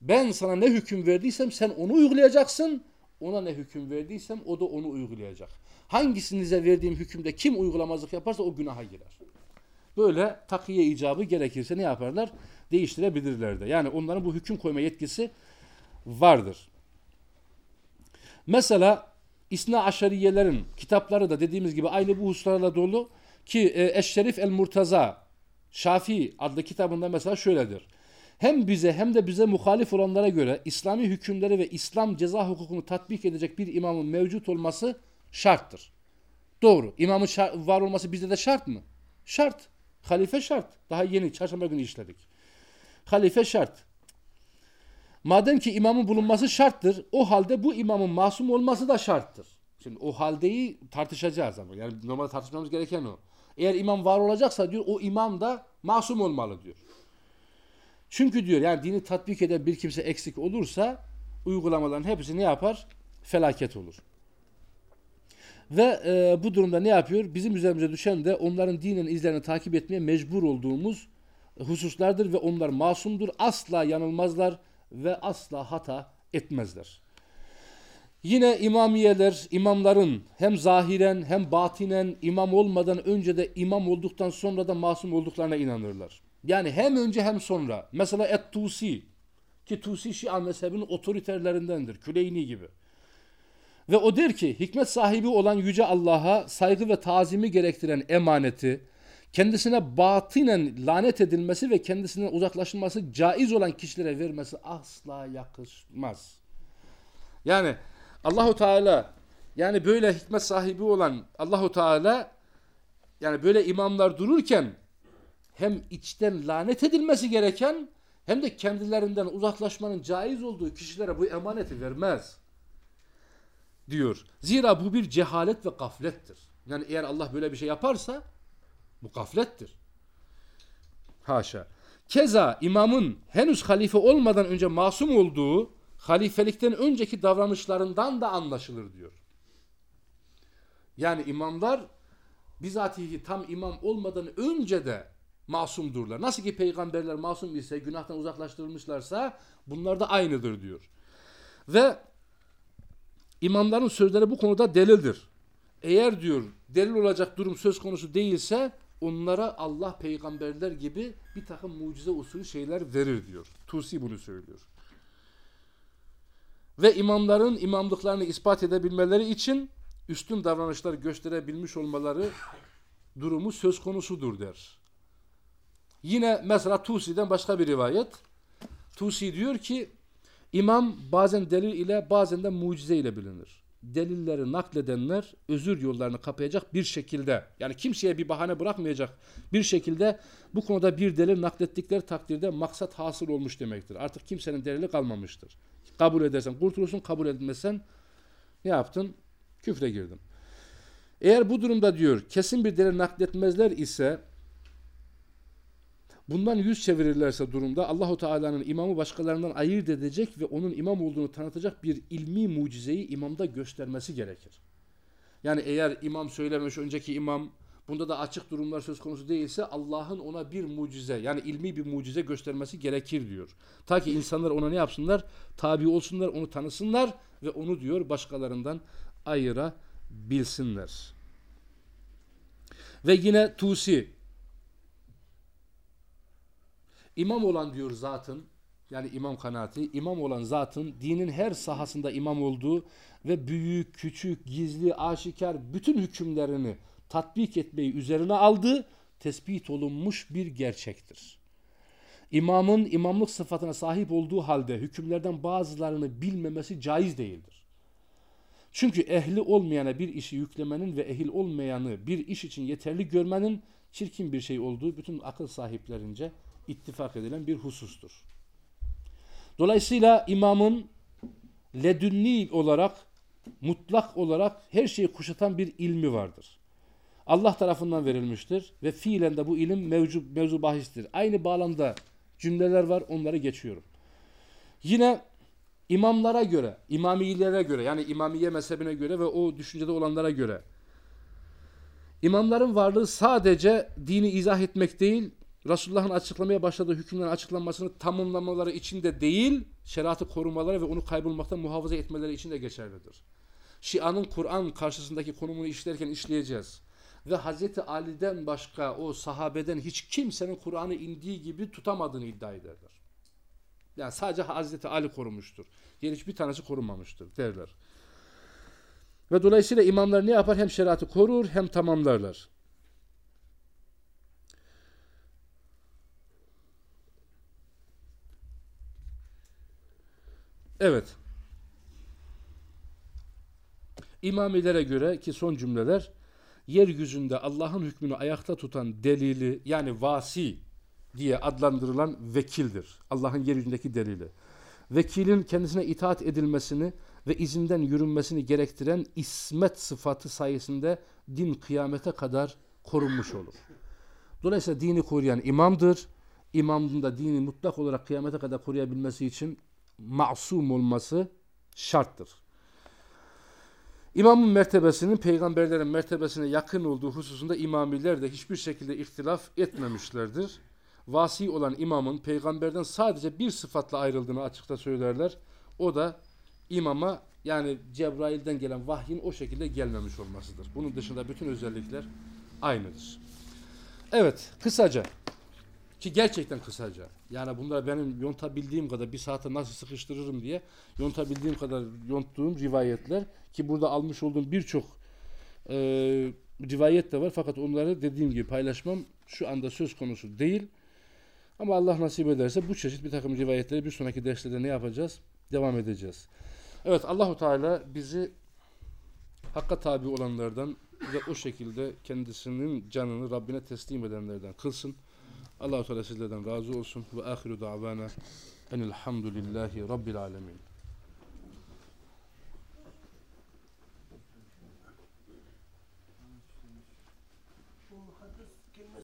Ben sana ne hüküm verdiysem sen onu uygulayacaksın. Ona ne hüküm verdiysem o da onu uygulayacak. Hangisinize verdiğim hükümde kim uygulamazlık yaparsa o günaha girer. Böyle takiye icabı gerekirse ne yaparlar? Değiştirebilirler de. Yani onların bu hüküm koyma yetkisi vardır. Mesela İsna Aşariyelerin kitapları da dediğimiz gibi aynı bu hususlarla dolu ki e, Eşşerif el Murtaza Şafii adlı kitabında mesela şöyledir. Hem bize hem de bize muhalif olanlara göre İslami hükümleri ve İslam ceza hukukunu tatbik edecek bir imamın mevcut olması şarttır. Doğru. İmamın var olması bizde de şart mı? Şart. Halife şart. Daha yeni çarşamba günü işledik. Halife şart. Madem ki imamın bulunması şarttır, o halde bu imamın masum olması da şarttır. Şimdi o haldeyi tartışacağız ama. Yani normal tartışmamız gereken o. Eğer imam var olacaksa diyor o imam da masum olmalı diyor. Çünkü diyor yani dini tatbik eden bir kimse eksik olursa uygulamaların hepsi ne yapar? Felaket olur. Ve e, bu durumda ne yapıyor? Bizim üzerimize düşen de onların dinin izlerini takip etmeye mecbur olduğumuz hususlardır ve onlar masumdur. Asla yanılmazlar ve asla hata etmezler. Yine imamiyeler, imamların hem zahiren hem batinen imam olmadan önce de imam olduktan sonra da masum olduklarına inanırlar. Yani hem önce hem sonra. Mesela Et-Tusi Ki Tusi Şia mezhebinin otoriterlerindendir. Küleyni gibi. Ve o der ki hikmet sahibi olan Yüce Allah'a saygı ve tazimi gerektiren emaneti, kendisine batinen lanet edilmesi ve kendisinden uzaklaşılması caiz olan kişilere vermesi asla yakışmaz. Yani Allahu Teala yani böyle hikmet sahibi olan Allahu Teala yani böyle imamlar dururken hem içten lanet edilmesi gereken hem de kendilerinden uzaklaşmanın caiz olduğu kişilere bu emaneti vermez diyor. Zira bu bir cehalet ve gaflettir. Yani eğer Allah böyle bir şey yaparsa bu gaflettir. Haşa. Keza imamın henüz halife olmadan önce masum olduğu halifelikten önceki davranışlarından da anlaşılır diyor. Yani imamlar bizatihi tam imam olmadan önce de masumdurlar. Nasıl ki peygamberler masum ise günahtan uzaklaştırılmışlarsa bunlar da aynıdır diyor. Ve imamların sözleri bu konuda delildir. Eğer diyor delil olacak durum söz konusu değilse onlara Allah peygamberler gibi bir takım mucize usulü şeyler verir diyor. Tusi bunu söylüyor. Ve imamların imamlıklarını ispat edebilmeleri için üstün davranışlar gösterebilmiş olmaları durumu söz konusudur der. Yine mesela Tusi'den başka bir rivayet. Tusi diyor ki imam bazen delil ile bazen de mucize ile bilinir. Delilleri nakledenler özür yollarını kapayacak bir şekilde yani kimseye bir bahane bırakmayacak bir şekilde bu konuda bir delil naklettikleri takdirde maksat hasıl olmuş demektir. Artık kimsenin delili kalmamıştır. Kabul edersen kurtulursun, kabul etmezsen ne yaptın? Küfre girdin. Eğer bu durumda diyor kesin bir delil nakletmezler ise bundan yüz çevirirlerse durumda Allahu Teala'nın imamı başkalarından ayırt edecek ve onun imam olduğunu tanıtacak bir ilmi mucizeyi imamda göstermesi gerekir. Yani eğer imam söylemiş önceki imam bunda da açık durumlar söz konusu değilse Allah'ın ona bir mucize yani ilmi bir mucize göstermesi gerekir diyor. Ta ki insanlar ona ne yapsınlar? Tabi olsunlar, onu tanısınlar ve onu diyor başkalarından ayırabilsinler. Ve yine Tusi İmam olan diyor zatın yani imam kanaati imam olan zatın dinin her sahasında imam olduğu ve büyük, küçük, gizli, aşikar bütün hükümlerini tatbik etmeyi üzerine aldığı tespit olunmuş bir gerçektir. İmamın imamlık sıfatına sahip olduğu halde hükümlerden bazılarını bilmemesi caiz değildir. Çünkü ehli olmayana bir işi yüklemenin ve ehil olmayanı bir iş için yeterli görmenin çirkin bir şey olduğu bütün akıl sahiplerince ittifak edilen bir husustur. Dolayısıyla imamın ledünni olarak, mutlak olarak her şeyi kuşatan bir ilmi vardır. Allah tarafından verilmiştir ve fiilen de bu ilim mevzu, mevzu bahistir. Aynı bağlamda cümleler var onları geçiyorum. Yine imamlara göre, imamiyelere göre yani imamiye mezhebine göre ve o düşüncede olanlara göre imamların varlığı sadece dini izah etmek değil, Resulullah'ın açıklamaya başladığı hükümlerin açıklanmasını tamamlamaları için de değil, şeriatı korumaları ve onu kaybolmaktan muhafaza etmeleri için de geçerlidir. Şia'nın Kur'an karşısındaki konumunu işlerken işleyeceğiz. Ve Hazreti Ali'den başka o sahabeden hiç kimsenin Kur'an'ı indiği gibi tutamadığını iddia ederler. Yani sadece Hazreti Ali korumuştur. Diğer hiçbir tanesi korunmamıştır derler. Ve dolayısıyla imamlar ne yapar? Hem şeriatı korur hem tamamlarlar. Evet. İmamilere göre ki son cümleler yeryüzünde Allah'ın hükmünü ayakta tutan delili yani vasi diye adlandırılan vekildir. Allah'ın yeryüzündeki delili. Vekilin kendisine itaat edilmesini ve izinden yürünmesini gerektiren ismet sıfatı sayesinde din kıyamete kadar korunmuş olur. Dolayısıyla dini koruyan imamdır. İmamın da dini mutlak olarak kıyamete kadar koruyabilmesi için masum olması şarttır. İmamın mertebesinin peygamberlerin mertebesine yakın olduğu hususunda imamiler de hiçbir şekilde ihtilaf etmemişlerdir. Vasi olan imamın peygamberden sadece bir sıfatla ayrıldığını açıkta söylerler. O da imama yani Cebrail'den gelen vahyin o şekilde gelmemiş olmasıdır. Bunun dışında bütün özellikler aynıdır. Evet kısaca Ki gerçekten kısaca. Yani bunlar benim yontabildiğim kadar bir saate nasıl sıkıştırırım diye yontabildiğim kadar yonttuğum rivayetler ki burada almış olduğum birçok e, rivayet de var fakat onları dediğim gibi paylaşmam şu anda söz konusu değil. Ama Allah nasip ederse bu çeşit bir takım rivayetleri bir sonraki derslerde ne yapacağız? Devam edeceğiz. Evet Allahu Teala bizi hakka tabi olanlardan ve o şekilde kendisinin canını Rabbine teslim edenlerden kılsın. Allahu Teala sizlerden razı olsun ve ahiru davana enelhamdülillahi rabbil alemin.